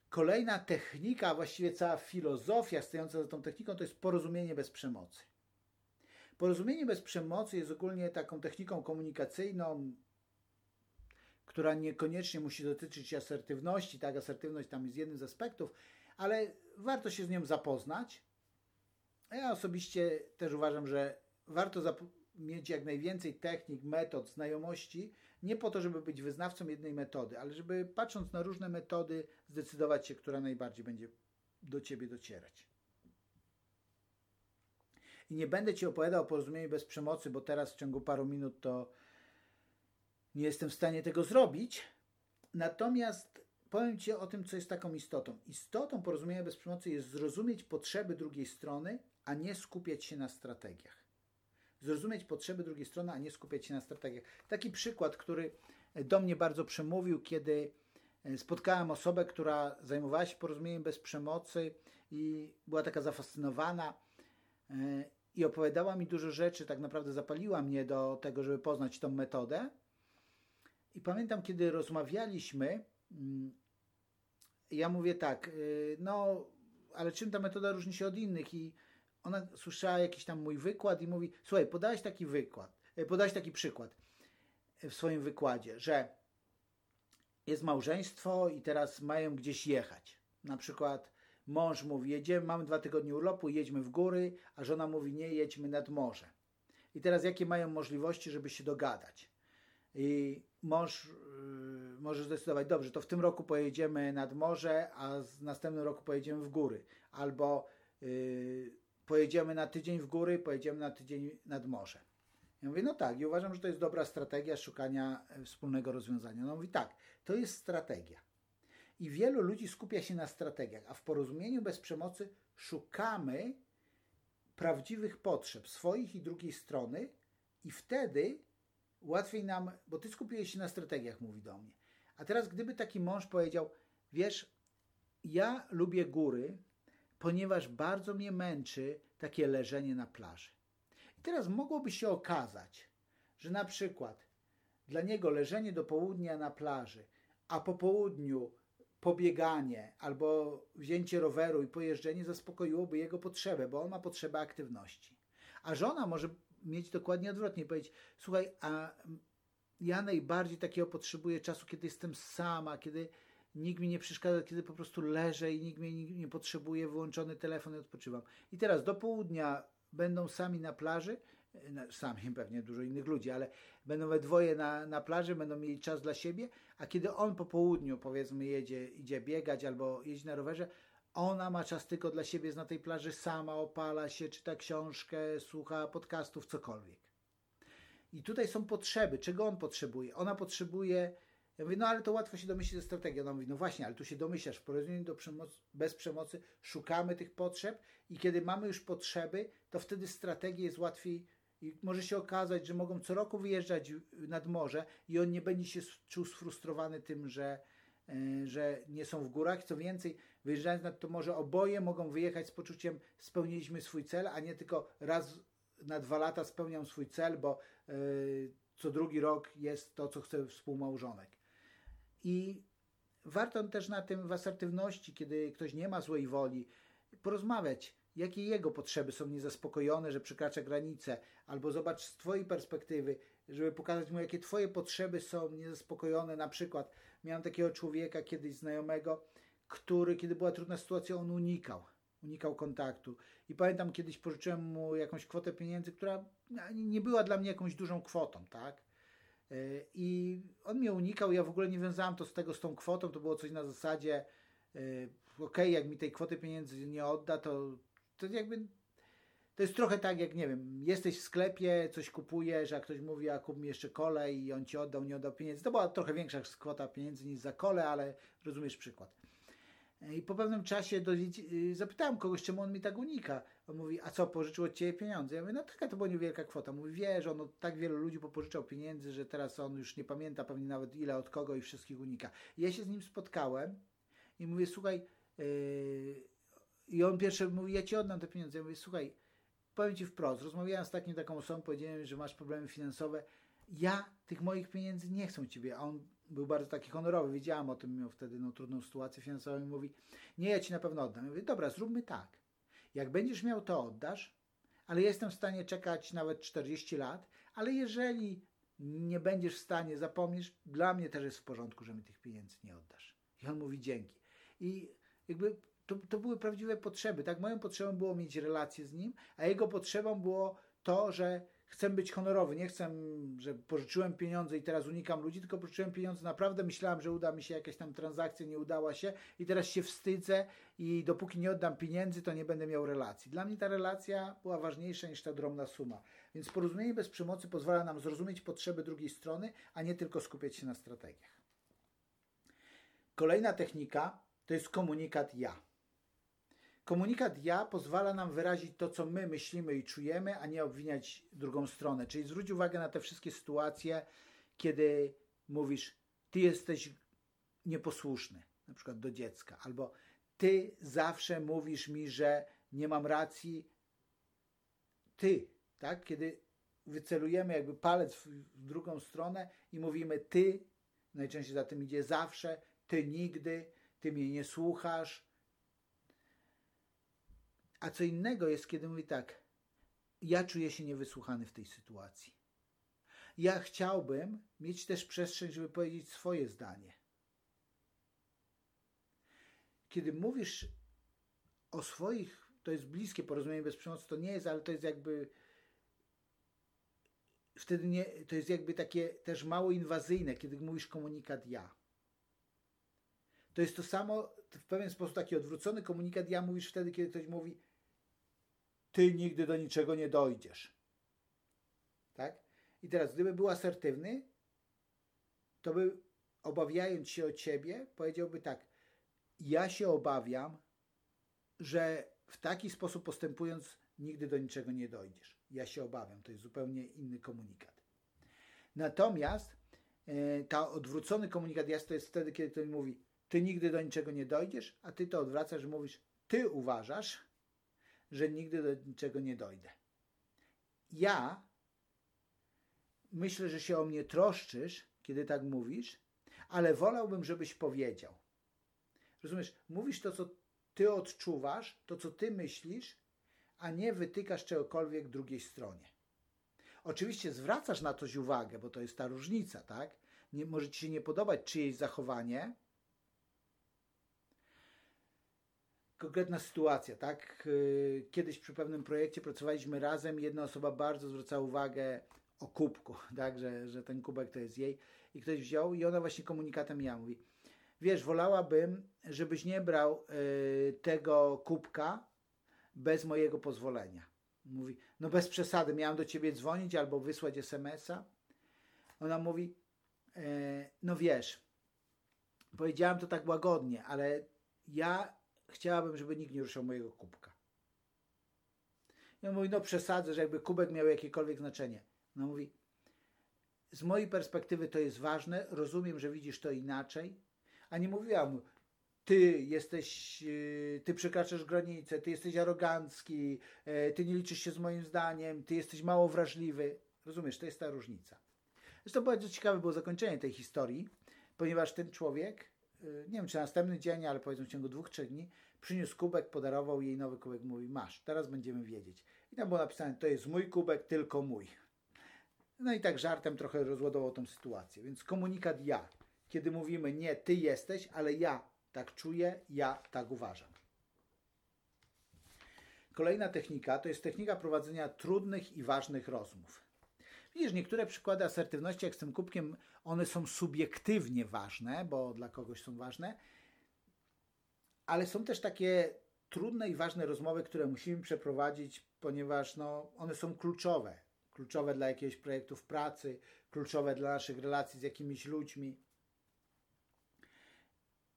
Kolejna technika, a właściwie cała filozofia stojąca za tą techniką, to jest porozumienie bez przemocy. Porozumienie bez przemocy jest ogólnie taką techniką komunikacyjną, która niekoniecznie musi dotyczyć asertywności. Tak, asertywność tam jest jednym z aspektów, ale warto się z nią zapoznać. Ja osobiście też uważam, że warto mieć jak najwięcej technik, metod, znajomości, nie po to, żeby być wyznawcą jednej metody, ale żeby patrząc na różne metody, zdecydować się, która najbardziej będzie do ciebie docierać. I nie będę ci opowiadał o porozumieniu bez przemocy, bo teraz w ciągu paru minut to nie jestem w stanie tego zrobić. Natomiast powiem Ci o tym, co jest taką istotą. Istotą porozumienia bez przemocy jest zrozumieć potrzeby drugiej strony, a nie skupiać się na strategiach. Zrozumieć potrzeby drugiej strony, a nie skupiać się na strategiach. Taki przykład, który do mnie bardzo przemówił, kiedy e, spotkałem osobę, która zajmowała się porozumieniem bez przemocy i była taka zafascynowana e, i opowiadała mi dużo rzeczy, tak naprawdę zapaliła mnie do tego, żeby poznać tą metodę. I pamiętam, kiedy rozmawialiśmy, mm, ja mówię tak, y, no, ale czym ta metoda różni się od innych? I ona słyszała jakiś tam mój wykład i mówi, słuchaj, podałeś taki wykład, y, podałeś taki przykład w swoim wykładzie, że jest małżeństwo i teraz mają gdzieś jechać. Na przykład mąż mówi, jedziemy, mamy dwa tygodnie urlopu, jedźmy w góry, a żona mówi, nie, jedźmy nad morze. I teraz jakie mają możliwości, żeby się dogadać? I mąż yy, może zdecydować, dobrze, to w tym roku pojedziemy nad morze, a w następnym roku pojedziemy w góry. Albo yy, pojedziemy na tydzień w góry, pojedziemy na tydzień nad morze. Ja mówię, no tak, i uważam, że to jest dobra strategia szukania e, wspólnego rozwiązania. No mówi, tak, to jest strategia. I wielu ludzi skupia się na strategiach, a w porozumieniu bez przemocy szukamy prawdziwych potrzeb swoich i drugiej strony, i wtedy łatwiej nam, bo ty skupiłeś się na strategiach, mówi do mnie. A teraz, gdyby taki mąż powiedział, wiesz, ja lubię góry, ponieważ bardzo mnie męczy takie leżenie na plaży. I teraz mogłoby się okazać, że na przykład dla niego leżenie do południa na plaży, a po południu pobieganie albo wzięcie roweru i pojeżdżenie zaspokoiłoby jego potrzebę, bo on ma potrzebę aktywności. A żona może mieć dokładnie odwrotnie, powiedzieć, słuchaj, a ja najbardziej takiego potrzebuję czasu, kiedy jestem sama, kiedy nikt mi nie przeszkadza, kiedy po prostu leżę i nikt mnie nie potrzebuje, wyłączony telefon i odpoczywam. I teraz do południa będą sami na plaży, sami pewnie dużo innych ludzi, ale będą we dwoje na, na plaży, będą mieli czas dla siebie, a kiedy on po południu powiedzmy jedzie, idzie biegać albo jeździ na rowerze, ona ma czas tylko dla siebie, jest na tej plaży sama, opala się, czyta książkę, słucha podcastów, cokolwiek. I tutaj są potrzeby. Czego on potrzebuje? Ona potrzebuje. Ja mówię, no ale to łatwo się domyślić ze strategią. Ona mówi, no właśnie, ale tu się domyślasz. W porozumieniu do bez przemocy szukamy tych potrzeb i kiedy mamy już potrzeby, to wtedy strategię jest łatwiej i może się okazać, że mogą co roku wyjeżdżać nad morze i on nie będzie się czuł sfrustrowany tym, że, e, że nie są w górach. Co więcej, wyjeżdżając nad to morze, oboje mogą wyjechać z poczuciem spełniliśmy swój cel, a nie tylko raz na dwa lata spełniam swój cel, bo yy, co drugi rok jest to, co chce współmałżonek. I warto też na tym w asertywności, kiedy ktoś nie ma złej woli, porozmawiać, jakie jego potrzeby są niezaspokojone, że przekracza granice, albo zobacz z Twojej perspektywy, żeby pokazać mu, jakie Twoje potrzeby są niezaspokojone. Na przykład, miałem takiego człowieka kiedyś znajomego, który, kiedy była trudna sytuacja, on unikał. Unikał kontaktu. I pamiętam, kiedyś pożyczyłem mu jakąś kwotę pieniędzy, która nie była dla mnie jakąś dużą kwotą, tak? E, I on mnie unikał, ja w ogóle nie wiązałem to z tego, z tą kwotą, to było coś na zasadzie, e, ok, jak mi tej kwoty pieniędzy nie odda, to, to jakby to jest trochę tak, jak nie wiem, jesteś w sklepie, coś kupujesz, a ktoś mówi, a kup mi jeszcze kole i on ci oddał, nie oddał pieniędzy. To była trochę większa kwota pieniędzy niż za kole, ale rozumiesz przykład. I po pewnym czasie do, zapytałem kogoś, czemu on mi tak unika. On mówi, a co, pożyczył od Ciebie pieniądze? Ja mówię, no taka to była niewielka kwota. Mówi, wie, że on od tak wielu ludzi popożyczał pieniędzy, że teraz on już nie pamięta pewnie nawet ile od kogo i wszystkich unika. Ja się z nim spotkałem i mówię, słuchaj, yy... i on pierwszy mówi, ja Ci oddam te pieniądze. Ja mówię, słuchaj, powiem Ci wprost, rozmawiałem z takim taką osobą, powiedziałem, że masz problemy finansowe. Ja tych moich pieniędzy nie chcę Ciebie. A on był bardzo taki honorowy, wiedziałam o tym, miał wtedy no, trudną sytuację finansową i mówi, nie, ja Ci na pewno oddam. Ja mówię, dobra, zróbmy tak. Jak będziesz miał, to oddasz, ale jestem w stanie czekać nawet 40 lat, ale jeżeli nie będziesz w stanie, zapomnisz, dla mnie też jest w porządku, że mi tych pieniędzy nie oddasz. I on mówi dzięki. I jakby to, to były prawdziwe potrzeby. Tak, moją potrzebą było mieć relację z nim, a jego potrzebą było to, że chcę być honorowy, nie chcę, że pożyczyłem pieniądze i teraz unikam ludzi, tylko pożyczyłem pieniądze, naprawdę myślałem, że uda mi się jakaś tam transakcja, nie udała się i teraz się wstydzę i dopóki nie oddam pieniędzy, to nie będę miał relacji. Dla mnie ta relacja była ważniejsza niż ta drobna suma. Więc porozumienie bez przemocy pozwala nam zrozumieć potrzeby drugiej strony, a nie tylko skupiać się na strategiach. Kolejna technika to jest komunikat ja. Komunikat ja pozwala nam wyrazić to, co my myślimy i czujemy, a nie obwiniać drugą stronę. Czyli zwróć uwagę na te wszystkie sytuacje, kiedy mówisz, ty jesteś nieposłuszny, na przykład do dziecka, albo ty zawsze mówisz mi, że nie mam racji. Ty, tak? Kiedy wycelujemy jakby palec w drugą stronę i mówimy ty, najczęściej za tym idzie zawsze, ty nigdy, ty mnie nie słuchasz, a co innego jest, kiedy mówi tak, ja czuję się niewysłuchany w tej sytuacji. Ja chciałbym mieć też przestrzeń, żeby powiedzieć swoje zdanie. Kiedy mówisz o swoich, to jest bliskie porozumienie bez przemocy, to nie jest, ale to jest jakby wtedy nie, to jest jakby takie też mało inwazyjne, kiedy mówisz komunikat ja. To jest to samo, w pewien sposób taki odwrócony komunikat ja mówisz wtedy, kiedy ktoś mówi ty nigdy do niczego nie dojdziesz. Tak? I teraz, gdyby był asertywny, to by obawiając się o ciebie, powiedziałby tak: Ja się obawiam, że w taki sposób postępując, nigdy do niczego nie dojdziesz. Ja się obawiam. To jest zupełnie inny komunikat. Natomiast e, ta odwrócony komunikat jest to jest wtedy, kiedy ktoś mówi: Ty nigdy do niczego nie dojdziesz, a ty to odwracasz, mówisz: Ty uważasz, że nigdy do niczego nie dojdę. Ja myślę, że się o mnie troszczysz, kiedy tak mówisz, ale wolałbym, żebyś powiedział. Rozumiesz? Mówisz to, co ty odczuwasz, to, co ty myślisz, a nie wytykasz czegokolwiek drugiej stronie. Oczywiście zwracasz na coś uwagę, bo to jest ta różnica, tak? Nie, może ci się nie podobać czyjeś zachowanie, konkretna sytuacja, tak? Y, kiedyś przy pewnym projekcie pracowaliśmy razem, jedna osoba bardzo zwracała uwagę o kubku, tak? Że, że ten kubek to jest jej i ktoś wziął i ona właśnie komunikatem ja mówi, wiesz, wolałabym, żebyś nie brał y, tego kubka bez mojego pozwolenia. Mówi, no bez przesady, miałem do ciebie dzwonić albo wysłać SMS-a. Ona mówi, e, no wiesz, powiedziałam to tak łagodnie, ale ja chciałabym, żeby nikt nie ruszał mojego kubka. I on mówi, no przesadzę, że jakby kubek miał jakiekolwiek znaczenie. No mówi, z mojej perspektywy to jest ważne, rozumiem, że widzisz to inaczej, a nie mówiłam, ty jesteś, y, ty przekraczasz granice, ty jesteś arogancki, y, ty nie liczysz się z moim zdaniem, ty jesteś mało wrażliwy. Rozumiesz, to jest ta różnica. Zresztą bardzo ciekawe było zakończenie tej historii, ponieważ ten człowiek nie wiem czy następny dzień, ale powiedzmy w ciągu dwóch, trzech dni, przyniósł kubek, podarował jej nowy kubek, mówi masz, teraz będziemy wiedzieć. I tam było napisane, to jest mój kubek, tylko mój. No i tak żartem trochę rozładował tą sytuację. Więc komunikat ja, kiedy mówimy nie, ty jesteś, ale ja tak czuję, ja tak uważam. Kolejna technika to jest technika prowadzenia trudnych i ważnych rozmów. Widzisz, niektóre przykłady asertywności, jak z tym kubkiem, one są subiektywnie ważne, bo dla kogoś są ważne, ale są też takie trudne i ważne rozmowy, które musimy przeprowadzić, ponieważ no, one są kluczowe. Kluczowe dla jakiegoś projektu w pracy, kluczowe dla naszych relacji z jakimiś ludźmi.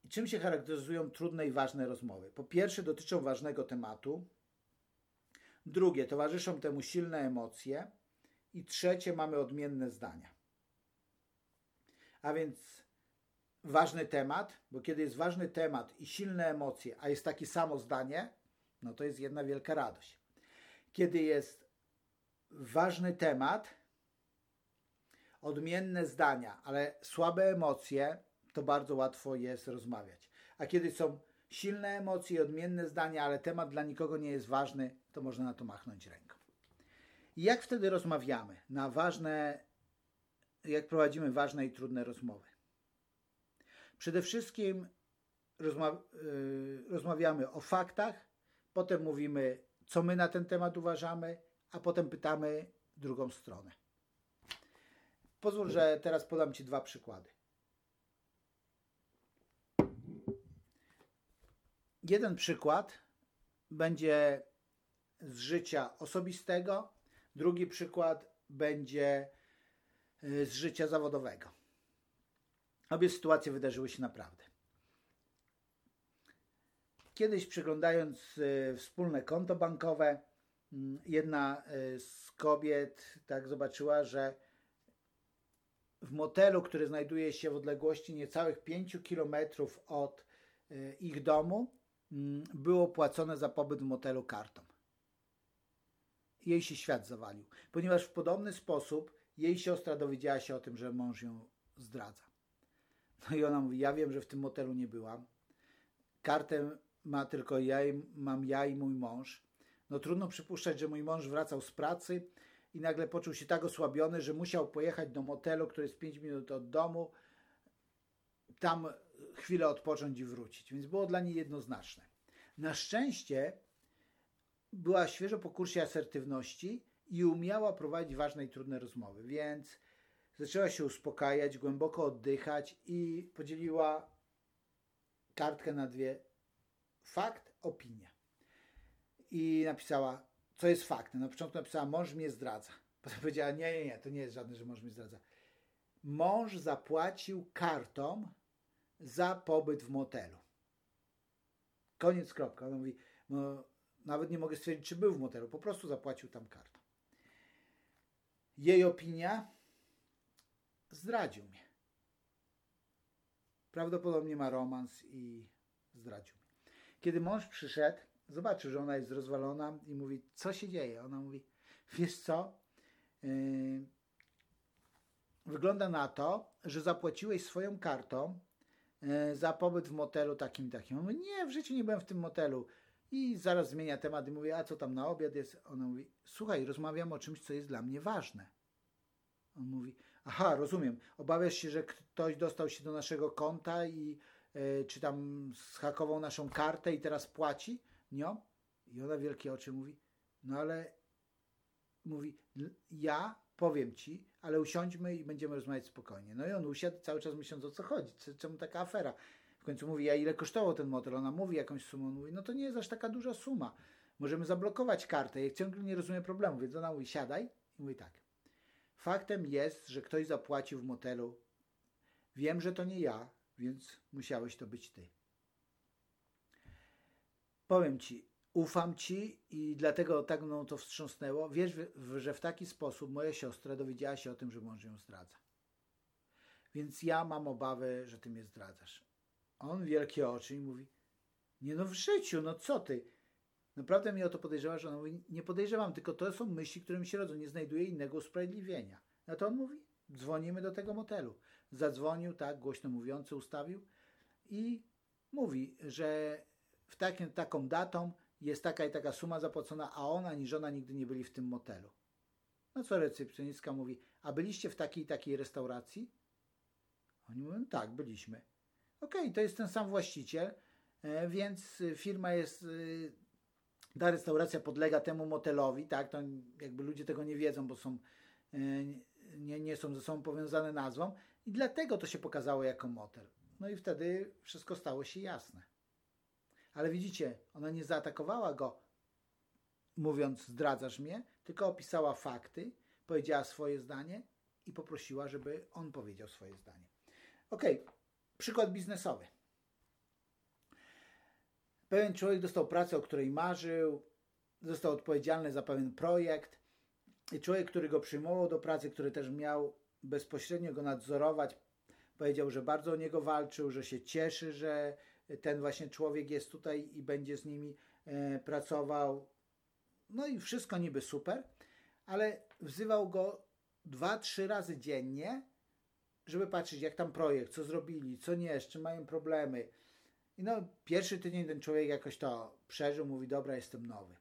I czym się charakteryzują trudne i ważne rozmowy? Po pierwsze, dotyczą ważnego tematu. Drugie, towarzyszą temu silne emocje. I trzecie, mamy odmienne zdania. A więc ważny temat, bo kiedy jest ważny temat i silne emocje, a jest takie samo zdanie, no to jest jedna wielka radość. Kiedy jest ważny temat, odmienne zdania, ale słabe emocje, to bardzo łatwo jest rozmawiać. A kiedy są silne emocje odmienne zdania, ale temat dla nikogo nie jest ważny, to można na to machnąć ręką. I jak wtedy rozmawiamy na ważne, jak prowadzimy ważne i trudne rozmowy? Przede wszystkim rozma yy, rozmawiamy o faktach, potem mówimy, co my na ten temat uważamy, a potem pytamy drugą stronę. Pozwól, że teraz podam Ci dwa przykłady. Jeden przykład będzie z życia osobistego, drugi przykład będzie z życia zawodowego. Obie sytuacje wydarzyły się naprawdę. Kiedyś przeglądając y, wspólne konto bankowe, mm, jedna y, z kobiet tak zobaczyła, że w motelu, który znajduje się w odległości niecałych 5 km od ich domu, Mm, było płacone za pobyt w motelu kartą. Jej się świat zawalił, ponieważ w podobny sposób jej siostra dowiedziała się o tym, że mąż ją zdradza. No i ona mówi: Ja wiem, że w tym motelu nie byłam. Kartę ma tylko ja, mam ja i mój mąż. No trudno przypuszczać, że mój mąż wracał z pracy i nagle poczuł się tak osłabiony, że musiał pojechać do motelu, który jest 5 minut od domu, tam chwilę odpocząć i wrócić. Więc było dla niej jednoznaczne. Na szczęście była świeżo po kursie asertywności i umiała prowadzić ważne i trudne rozmowy, więc zaczęła się uspokajać, głęboko oddychać i podzieliła kartkę na dwie. Fakt, opinia. I napisała, co jest faktem. Na początku napisała, mąż mnie zdradza. Potem powiedziała, nie, nie, nie, to nie jest żadne, że mąż mnie zdradza. Mąż zapłacił kartą za pobyt w motelu. Koniec, kropka. Ona mówi, no, nawet nie mogę stwierdzić, czy był w motelu, po prostu zapłacił tam kartą. Jej opinia zdradził mnie. Prawdopodobnie ma romans i zdradził mnie. Kiedy mąż przyszedł, zobaczył, że ona jest rozwalona i mówi, co się dzieje? Ona mówi, wiesz co? Yy, wygląda na to, że zapłaciłeś swoją kartą E, za pobyt w motelu takim takim. On mówi, nie, w życiu nie byłem w tym motelu. I zaraz zmienia temat i mówi, a co tam na obiad jest? Ona mówi, słuchaj, rozmawiam o czymś, co jest dla mnie ważne. On mówi, aha, rozumiem, obawiasz się, że ktoś dostał się do naszego konta i e, czy tam schakował naszą kartę i teraz płaci? Nie? I ona wielkie oczy mówi, no ale mówi, ja powiem ci, ale usiądźmy i będziemy rozmawiać spokojnie. No i on usiadł cały czas myśląc o co chodzi, czemu taka afera. W końcu mówi, a ile kosztował ten motel? Ona mówi jakąś sumę, on mówi, no to nie jest aż taka duża suma. Możemy zablokować kartę. Ja ciągle nie rozumiem problemu, więc ona mówi, siadaj i mówi tak. Faktem jest, że ktoś zapłacił w motelu. Wiem, że to nie ja, więc musiałeś to być ty. Powiem ci, ufam ci i dlatego tak mną to wstrząsnęło. Wiesz, że w taki sposób moja siostra dowiedziała się o tym, że mąż ją zdradza. Więc ja mam obawy, że ty mnie zdradzasz. On wielkie oczy i mówi, nie no w życiu, no co ty? Naprawdę mnie o to podejrzewa, że on mówi, nie podejrzewam, tylko to są myśli, które mi się rodzą, nie znajduję innego usprawiedliwienia. Na to on mówi, dzwonimy do tego motelu. Zadzwonił, tak, głośno mówiący, ustawił i mówi, że w taką datą jest taka i taka suma zapłacona, a ona ani żona nigdy nie byli w tym motelu. No co recepcjonistka mówi, a byliście w takiej i takiej restauracji? Oni mówią, tak, byliśmy. Okej, okay, to jest ten sam właściciel, e, więc firma jest, e, ta restauracja podlega temu motelowi, tak, to jakby ludzie tego nie wiedzą, bo są, e, nie, nie są ze sobą powiązane nazwą i dlatego to się pokazało jako motel. No i wtedy wszystko stało się jasne. Ale widzicie, ona nie zaatakowała go, mówiąc zdradzasz mnie, tylko opisała fakty, powiedziała swoje zdanie i poprosiła, żeby on powiedział swoje zdanie. Ok, przykład biznesowy. Pewien człowiek dostał pracę, o której marzył, został odpowiedzialny za pewien projekt i człowiek, który go przyjmował do pracy, który też miał bezpośrednio go nadzorować, powiedział, że bardzo o niego walczył, że się cieszy, że ten właśnie człowiek jest tutaj i będzie z nimi e, pracował. No i wszystko niby super, ale wzywał go dwa, trzy razy dziennie, żeby patrzeć, jak tam projekt, co zrobili, co nie, z czym mają problemy. I no, pierwszy tydzień ten człowiek jakoś to przeżył, mówi, dobra, jestem nowy.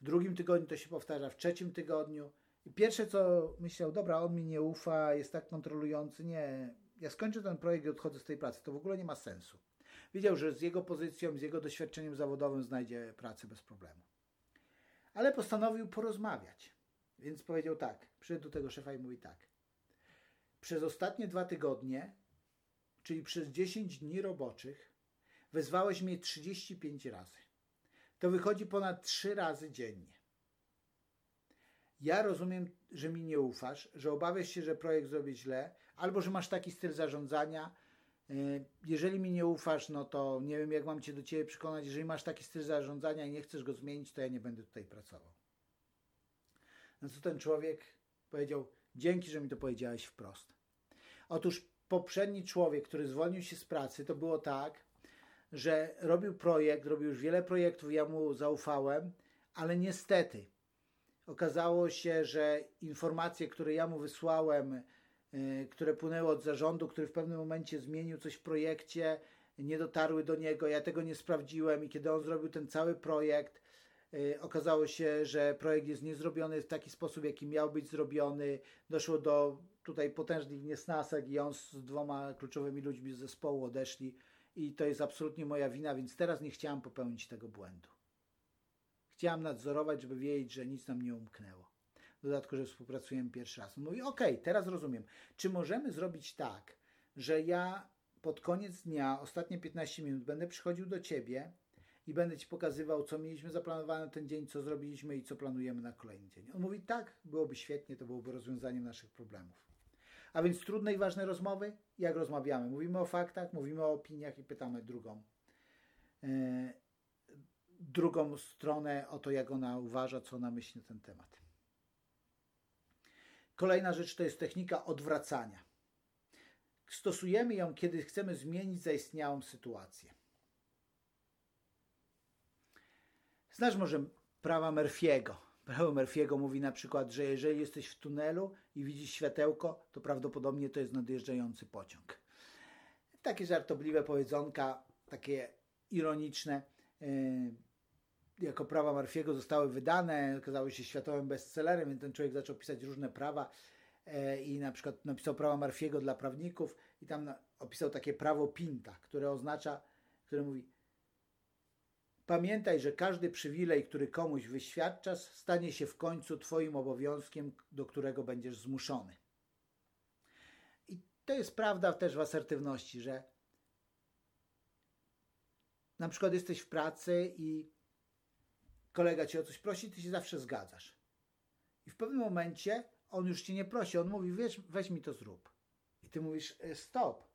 W drugim tygodniu to się powtarza, w trzecim tygodniu. I pierwsze, co myślał, dobra, on mi nie ufa, jest tak kontrolujący, nie, ja skończę ten projekt i odchodzę z tej pracy, to w ogóle nie ma sensu. Wiedział, że z jego pozycją, z jego doświadczeniem zawodowym znajdzie pracę bez problemu. Ale postanowił porozmawiać. Więc powiedział tak, przyszedł do tego szefa i mówi tak. Przez ostatnie dwa tygodnie, czyli przez 10 dni roboczych, wezwałeś mnie 35 razy. To wychodzi ponad 3 razy dziennie. Ja rozumiem, że mi nie ufasz, że obawiasz się, że projekt zrobi źle, albo że masz taki styl zarządzania. E, jeżeli mi nie ufasz, no to nie wiem, jak mam cię do ciebie przekonać. Jeżeli masz taki styl zarządzania i nie chcesz go zmienić, to ja nie będę tutaj pracował. No co ten człowiek powiedział: Dzięki, że mi to powiedziałeś wprost. Otóż poprzedni człowiek, który zwolnił się z pracy, to było tak, że robił projekt, robił już wiele projektów, ja mu zaufałem, ale niestety okazało się, że informacje, które ja mu wysłałem, yy, które płynęły od zarządu, który w pewnym momencie zmienił coś w projekcie, nie dotarły do niego, ja tego nie sprawdziłem i kiedy on zrobił ten cały projekt, okazało się, że projekt jest niezrobiony w taki sposób, jaki miał być zrobiony. Doszło do tutaj potężnych niesnasek i on z dwoma kluczowymi ludźmi z zespołu odeszli i to jest absolutnie moja wina, więc teraz nie chciałam popełnić tego błędu. Chciałam nadzorować, żeby wiedzieć, że nic nam nie umknęło. W dodatku, że współpracujemy pierwszy raz. On mówi, ok, teraz rozumiem. Czy możemy zrobić tak, że ja pod koniec dnia, ostatnie 15 minut, będę przychodził do Ciebie i będę Ci pokazywał, co mieliśmy zaplanowane ten dzień, co zrobiliśmy i co planujemy na kolejny dzień. On mówi, tak, byłoby świetnie, to byłoby rozwiązaniem naszych problemów. A więc trudne i ważne rozmowy, jak rozmawiamy? Mówimy o faktach, mówimy o opiniach i pytamy drugą. Yy, drugą stronę o to, jak ona uważa, co ona myśli na ten temat. Kolejna rzecz to jest technika odwracania. Stosujemy ją, kiedy chcemy zmienić zaistniałą sytuację. Znasz może prawa Murphy'ego. Prawo Murphy'ego mówi na przykład, że jeżeli jesteś w tunelu i widzisz światełko, to prawdopodobnie to jest nadjeżdżający pociąg. Takie żartobliwe powiedzonka, takie ironiczne, yy, jako prawa Murphy'ego zostały wydane, okazały się światowym bestsellerem, więc ten człowiek zaczął pisać różne prawa yy, i na przykład napisał prawa Murphy'ego dla prawników i tam opisał takie prawo Pinta, które oznacza, które mówi Pamiętaj, że każdy przywilej, który komuś wyświadczasz, stanie się w końcu Twoim obowiązkiem, do którego będziesz zmuszony. I to jest prawda też w asertywności, że na przykład jesteś w pracy i kolega cię o coś prosi, ty się zawsze zgadzasz. I w pewnym momencie on już cię nie prosi, on mówi, wiesz, weź mi to zrób. I ty mówisz, e, stop.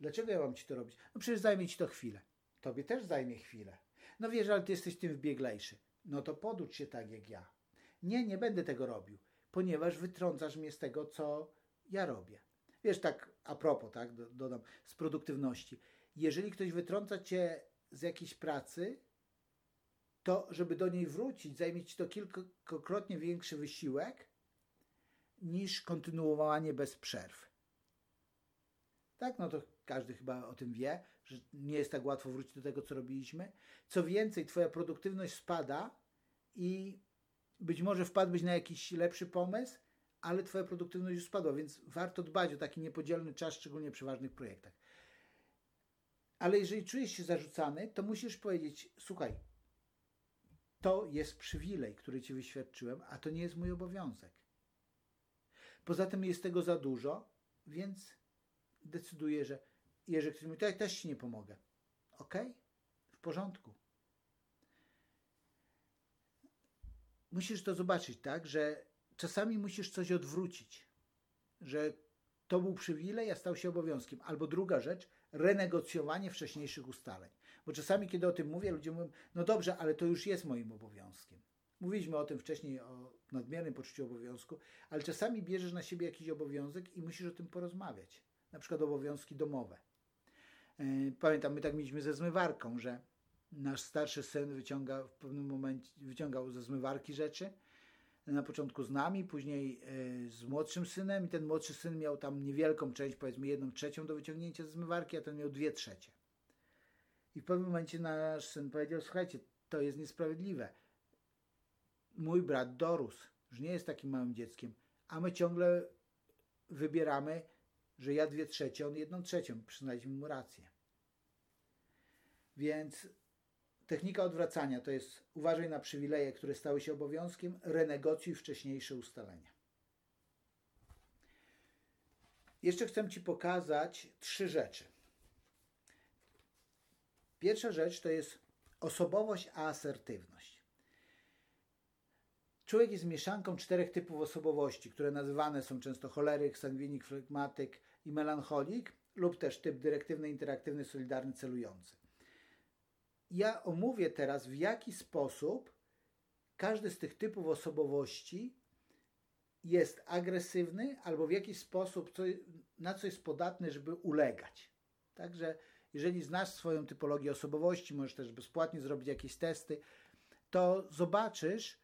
Dlaczego ja mam ci to robić? No przecież zajmie ci to chwilę. Tobie też zajmie chwilę. No wiesz, ale ty jesteś tym wbieglejszy. No to poducz się tak jak ja. Nie, nie będę tego robił, ponieważ wytrącasz mnie z tego, co ja robię. Wiesz, tak a propos, tak, dodam, z produktywności. Jeżeli ktoś wytrąca cię z jakiejś pracy, to żeby do niej wrócić, zajmie ci to kilkakrotnie większy wysiłek niż kontynuowanie bez przerw. Tak, no to każdy chyba o tym wie, że nie jest tak łatwo wrócić do tego, co robiliśmy. Co więcej, Twoja produktywność spada i być może wpadłbyś na jakiś lepszy pomysł, ale Twoja produktywność już spadła, więc warto dbać o taki niepodzielny czas, szczególnie przy ważnych projektach. Ale jeżeli czujesz się zarzucany, to musisz powiedzieć: Słuchaj, to jest przywilej, który Ci wyświadczyłem, a to nie jest mój obowiązek. Poza tym jest tego za dużo, więc decyduję, że jeżeli ktoś mówi, to też Ci nie pomogę. Ok? porządku. Musisz to zobaczyć, tak, że czasami musisz coś odwrócić, że to był przywilej, a stał się obowiązkiem. Albo druga rzecz, renegocjowanie wcześniejszych ustaleń. Bo czasami, kiedy o tym mówię, ludzie mówią, no dobrze, ale to już jest moim obowiązkiem. Mówiliśmy o tym wcześniej, o nadmiernym poczuciu obowiązku, ale czasami bierzesz na siebie jakiś obowiązek i musisz o tym porozmawiać. Na przykład obowiązki domowe. E, pamiętam, my tak mieliśmy ze zmywarką, że nasz starszy syn wyciąga w pewnym momencie, wyciągał ze zmywarki rzeczy, na początku z nami, później e, z młodszym synem i ten młodszy syn miał tam niewielką część, powiedzmy jedną trzecią do wyciągnięcia z zmywarki, a ten miał dwie trzecie. I w pewnym momencie nasz syn powiedział, słuchajcie, to jest niesprawiedliwe. Mój brat dorósł, już nie jest takim małym dzieckiem, a my ciągle wybieramy, że ja dwie trzecie, on jedną trzecią. Przyznaliśmy mu rację. Więc technika odwracania to jest uważaj na przywileje, które stały się obowiązkiem, renegocjuj wcześniejsze ustalenia. Jeszcze chcę Ci pokazać trzy rzeczy. Pierwsza rzecz to jest osobowość a asertywność. Człowiek jest mieszanką czterech typów osobowości, które nazywane są często choleryk, sangwinik, flegmatyk i melancholik, lub też typ dyrektywny, interaktywny, solidarny, celujący. Ja omówię teraz, w jaki sposób każdy z tych typów osobowości jest agresywny, albo w jaki sposób, co, na co jest podatny, żeby ulegać. Także jeżeli znasz swoją typologię osobowości, możesz też bezpłatnie zrobić jakieś testy, to zobaczysz,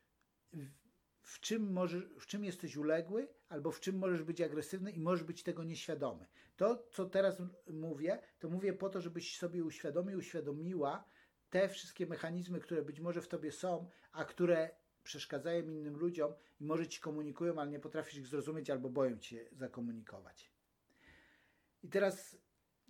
w, czym, możesz, w czym jesteś uległy, albo w czym możesz być agresywny i możesz być tego nieświadomy. To, co teraz mówię, to mówię po to, żebyś sobie uświadomił, uświadomiła te wszystkie mechanizmy, które być może w tobie są, a które przeszkadzają innym ludziom i może ci komunikują, ale nie potrafisz ich zrozumieć albo boją cię zakomunikować. I teraz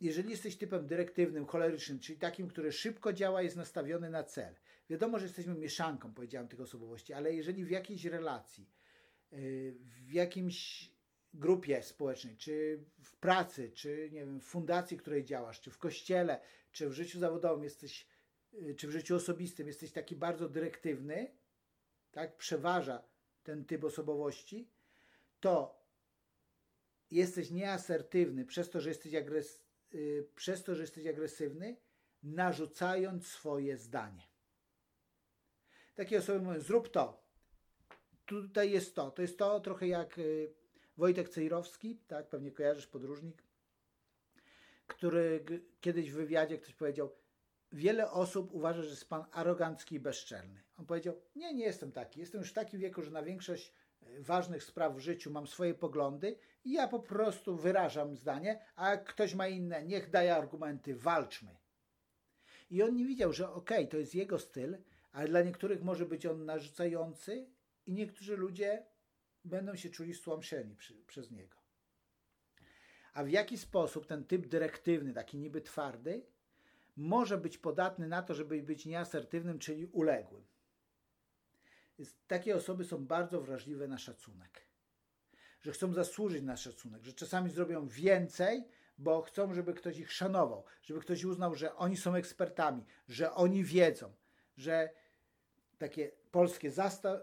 jeżeli jesteś typem dyrektywnym, cholerycznym, czyli takim, który szybko działa, jest nastawiony na cel. Wiadomo, że jesteśmy mieszanką, powiedziałem, tych osobowości, ale jeżeli w jakiejś relacji, y, w jakimś grupie społecznej, czy w pracy, czy nie wiem, w fundacji, w której działasz, czy w kościele, czy w życiu zawodowym jesteś, czy w życiu osobistym jesteś taki bardzo dyrektywny, tak, przeważa ten typ osobowości, to jesteś nieasertywny przez to, że jesteś agresywny, Y, przez to, że jesteś agresywny, narzucając swoje zdanie. Takie osoby mówią, zrób to. Tutaj jest to. To jest to trochę jak y, Wojtek Cejrowski, tak, pewnie kojarzysz, podróżnik, który kiedyś w wywiadzie ktoś powiedział, wiele osób uważa, że jest pan arogancki i bezczelny. On powiedział, nie, nie jestem taki. Jestem już w takim wieku, że na większość ważnych spraw w życiu mam swoje poglądy i ja po prostu wyrażam zdanie, a jak ktoś ma inne, niech daje argumenty, walczmy. I on nie widział, że okej, okay, to jest jego styl, ale dla niektórych może być on narzucający i niektórzy ludzie będą się czuli stłamszeni przy, przez niego. A w jaki sposób ten typ dyrektywny, taki niby twardy, może być podatny na to, żeby być nieasertywnym, czyli uległym? takie osoby są bardzo wrażliwe na szacunek. Że chcą zasłużyć na szacunek, że czasami zrobią więcej, bo chcą, żeby ktoś ich szanował, żeby ktoś uznał, że oni są ekspertami, że oni wiedzą, że takie polskie zastaw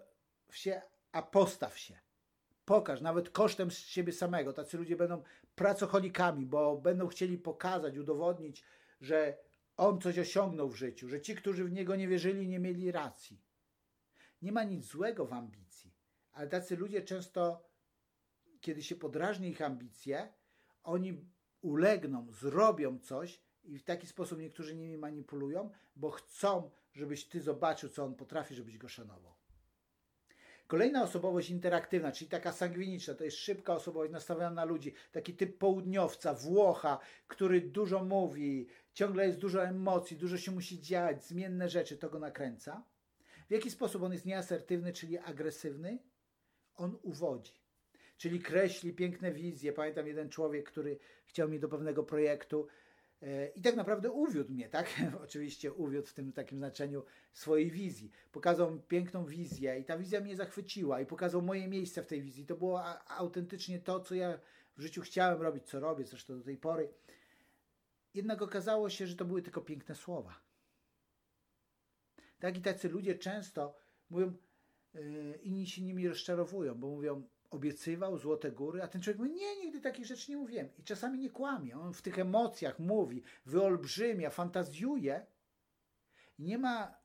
się, a postaw się. Pokaż, nawet kosztem z siebie samego. Tacy ludzie będą pracocholikami, bo będą chcieli pokazać, udowodnić, że on coś osiągnął w życiu, że ci, którzy w niego nie wierzyli, nie mieli racji. Nie ma nic złego w ambicji, ale tacy ludzie często, kiedy się podrażni ich ambicje, oni ulegną, zrobią coś i w taki sposób niektórzy nimi manipulują, bo chcą, żebyś ty zobaczył, co on potrafi, żebyś go szanował. Kolejna osobowość interaktywna, czyli taka sangwiniczna, to jest szybka osobowość nastawiona na ludzi, taki typ południowca, Włocha, który dużo mówi, ciągle jest dużo emocji, dużo się musi dziać, zmienne rzeczy, to go nakręca. W jaki sposób on jest nieasertywny, czyli agresywny? On uwodzi. Czyli kreśli piękne wizje. Pamiętam jeden człowiek, który chciał mi do pewnego projektu i tak naprawdę uwiódł mnie, tak? Oczywiście uwiódł w tym takim znaczeniu swojej wizji. Pokazał mi piękną wizję i ta wizja mnie zachwyciła i pokazał moje miejsce w tej wizji. To było autentycznie to, co ja w życiu chciałem robić, co robię, zresztą do tej pory. Jednak okazało się, że to były tylko piękne słowa Tak i tacy ludzie często mówią, yy, inni się nimi rozczarowują, bo mówią, obiecywał złote góry, a ten człowiek mówi, nie, nigdy takich rzeczy nie mówiłem. I czasami nie kłamie. On w tych emocjach mówi, wyolbrzymia, fantazjuje i nie ma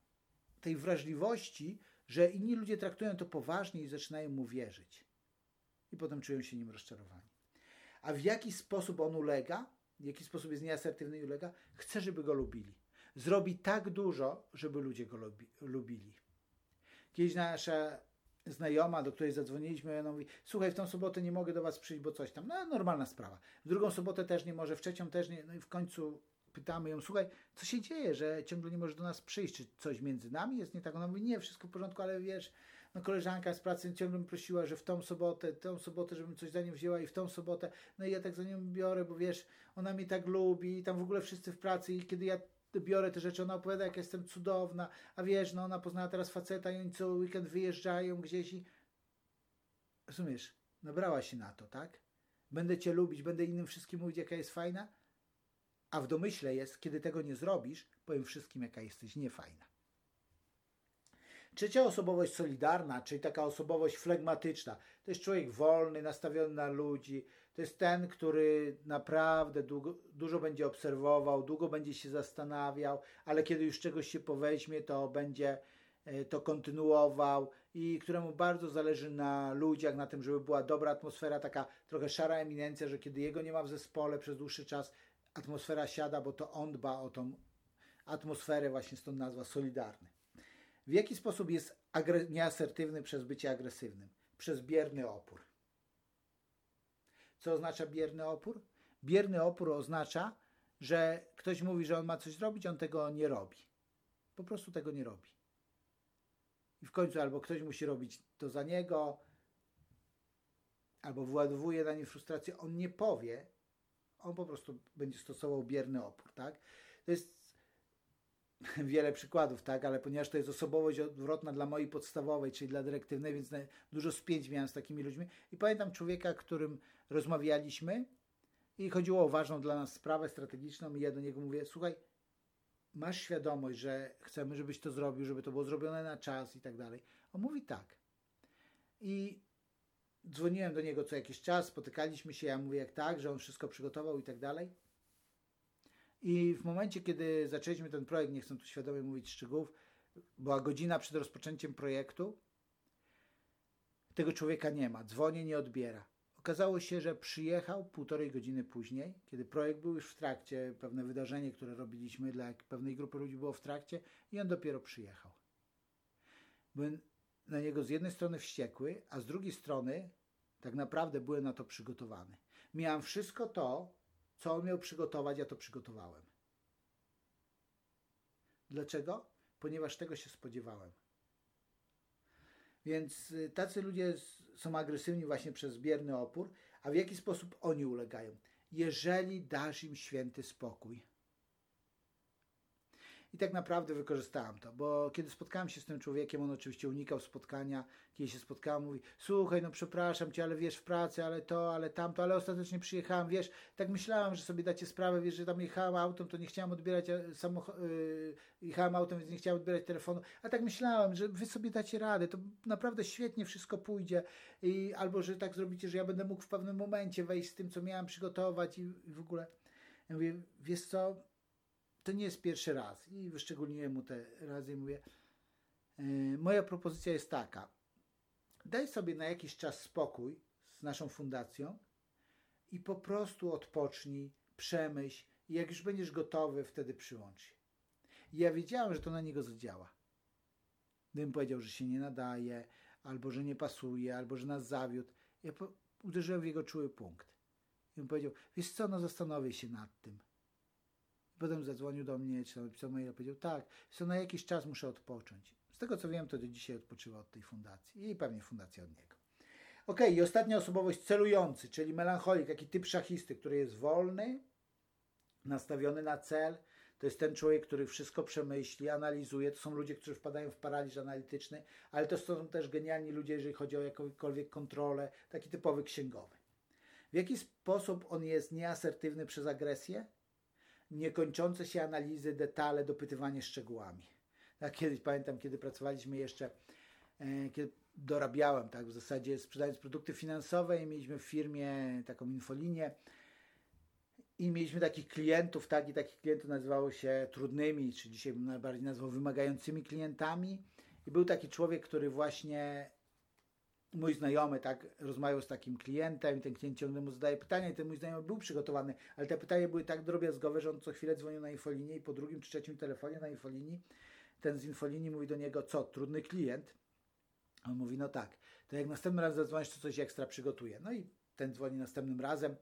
tej wrażliwości, że inni ludzie traktują to poważnie i zaczynają mu wierzyć. I potem czują się nim rozczarowani. A w jaki sposób on ulega? W jaki sposób jest nieasertywny i ulega? Chce, żeby go lubili. Zrobi tak dużo, żeby ludzie go lubi, lubili. Kiedyś nasza znajoma, do której zadzwoniliśmy, ona mówi, słuchaj, w tą sobotę nie mogę do was przyjść, bo coś tam. No, normalna sprawa. W drugą sobotę też nie może, w trzecią też nie. No i w końcu pytamy ją, słuchaj, co się dzieje, że ciągle nie możesz do nas przyjść? Czy coś między nami jest nie tak? Ona mówi, nie, wszystko w porządku, ale wiesz, no koleżanka z pracy ciągle mi prosiła, że w tą sobotę, tą sobotę, żebym coś za nią wzięła i w tą sobotę, no i ja tak za nią biorę, bo wiesz, ona mnie tak lubi i tam w ogóle wszyscy w pracy i kiedy ja biorę te rzeczy, ona opowiada, jak jestem cudowna, a wiesz, no ona poznała teraz faceta i oni co weekend wyjeżdżają gdzieś i rozumiesz, nabrała się na to, tak? Będę cię lubić, będę innym wszystkim mówić, jaka jest fajna, a w domyśle jest, kiedy tego nie zrobisz, powiem wszystkim, jaka jesteś niefajna. Trzecia osobowość solidarna, czyli taka osobowość flegmatyczna, to jest człowiek wolny, nastawiony na ludzi, to jest ten, który naprawdę długo, dużo będzie obserwował, długo będzie się zastanawiał, ale kiedy już czegoś się poweźmie, to będzie e, to kontynuował i któremu bardzo zależy na ludziach, na tym, żeby była dobra atmosfera, taka trochę szara eminencja, że kiedy jego nie ma w zespole przez dłuższy czas, atmosfera siada, bo to on dba o tą atmosferę, właśnie stąd nazwa solidarny. W jaki sposób jest nieasertywny przez bycie agresywnym? Przez bierny opór. Co oznacza bierny opór? Bierny opór oznacza, że ktoś mówi, że on ma coś zrobić, on tego nie robi. Po prostu tego nie robi. I w końcu albo ktoś musi robić to za niego, albo wyładowuje na nim frustrację, on nie powie, on po prostu będzie stosował bierny opór, tak? To jest wiele przykładów, tak, ale ponieważ to jest osobowość odwrotna dla mojej podstawowej, czyli dla dyrektywnej, więc dużo spięć miałem z takimi ludźmi. I pamiętam człowieka, którym rozmawialiśmy i chodziło o ważną dla nas sprawę strategiczną i ja do niego mówię, słuchaj, masz świadomość, że chcemy, żebyś to zrobił, żeby to było zrobione na czas i tak dalej. On mówi tak. I dzwoniłem do niego co jakiś czas, spotykaliśmy się, ja mówię jak tak, że on wszystko przygotował i tak dalej. I w momencie, kiedy zaczęliśmy ten projekt, nie chcę tu świadomie mówić szczegółów, była godzina przed rozpoczęciem projektu, tego człowieka nie ma, dzwoni, nie odbiera. Okazało się, że przyjechał półtorej godziny później, kiedy projekt był już w trakcie, pewne wydarzenie, które robiliśmy dla pewnej grupy ludzi było w trakcie i on dopiero przyjechał. Byłem na niego z jednej strony wściekły, a z drugiej strony tak naprawdę byłem na to przygotowany. Miałem wszystko to, co on miał przygotować, ja to przygotowałem. Dlaczego? Ponieważ tego się spodziewałem. Więc y, tacy ludzie są agresywni właśnie przez bierny opór. A w jaki sposób oni ulegają? Jeżeli dasz im święty spokój. I tak naprawdę wykorzystałem to, bo kiedy spotkałem się z tym człowiekiem, on oczywiście unikał spotkania. Kiedy się spotkałem, mówi: Słuchaj, no przepraszam cię, ale wiesz, w pracy, ale to, ale tamto, ale ostatecznie przyjechałem, wiesz, tak myślałem, że sobie dacie sprawę, wiesz, że tam jechałem autem, to nie chciałem odbierać samochodu, yy, jechałem autem, więc nie chciałem odbierać telefonu, a tak myślałem, że wy sobie dacie radę, to naprawdę świetnie wszystko pójdzie, i, albo że tak zrobicie, że ja będę mógł w pewnym momencie wejść z tym, co miałem przygotować i, i w ogóle. Ja mówię, wiesz co, to nie jest pierwszy raz i wyszczególniłem mu te razy i mówię, yy, moja propozycja jest taka, daj sobie na jakiś czas spokój z naszą fundacją i po prostu odpocznij, przemyśl i jak już będziesz gotowy, wtedy przyłącz się. I ja wiedziałem, że to na niego zadziała. Gdybym powiedział, że się nie nadaje, albo że nie pasuje, albo że nas zawiódł, ja uderzyłem w jego czuły punkt. I on powiedział, wiesz co, no zastanowię się nad tym. Potem zadzwonił do mnie, czy napisał maila, powiedział, tak, co na jakiś czas muszę odpocząć. Z tego co wiem, to do dzisiaj odpoczywa od tej fundacji i pewnie fundacja od niego. Ok, i ostatnia osobowość celujący, czyli melancholik, taki typ szachisty, który jest wolny, nastawiony na cel. To jest ten człowiek, który wszystko przemyśli, analizuje. To są ludzie, którzy wpadają w paraliż analityczny, ale to są też genialni ludzie, jeżeli chodzi o jakąkolwiek kontrolę, taki typowy księgowy. W jaki sposób on jest nieasertywny przez agresję? Niekończące się analizy, detale, dopytywanie szczegółami. Ja kiedyś pamiętam, kiedy pracowaliśmy jeszcze, e, kiedy dorabiałem, tak, w zasadzie sprzedając produkty finansowe i mieliśmy w firmie taką infolinię i mieliśmy takich klientów, tak, i takich klientów nazywało się trudnymi, czy dzisiaj bym najbardziej nazwał wymagającymi klientami i był taki człowiek, który właśnie mój znajomy tak rozmawiał z takim klientem i ten klient ciągle mu zadaje pytania i ten mój znajomy był przygotowany, ale te pytania były tak drobiazgowe, że on co chwilę dzwonił na infolinię i po drugim czy trzecim telefonie na infolinii ten z infolinii mówi do niego, co, trudny klient? On mówi, no tak, to jak następnym razem zadzwonisz, to coś ekstra przygotuję. No i ten dzwoni następnym razem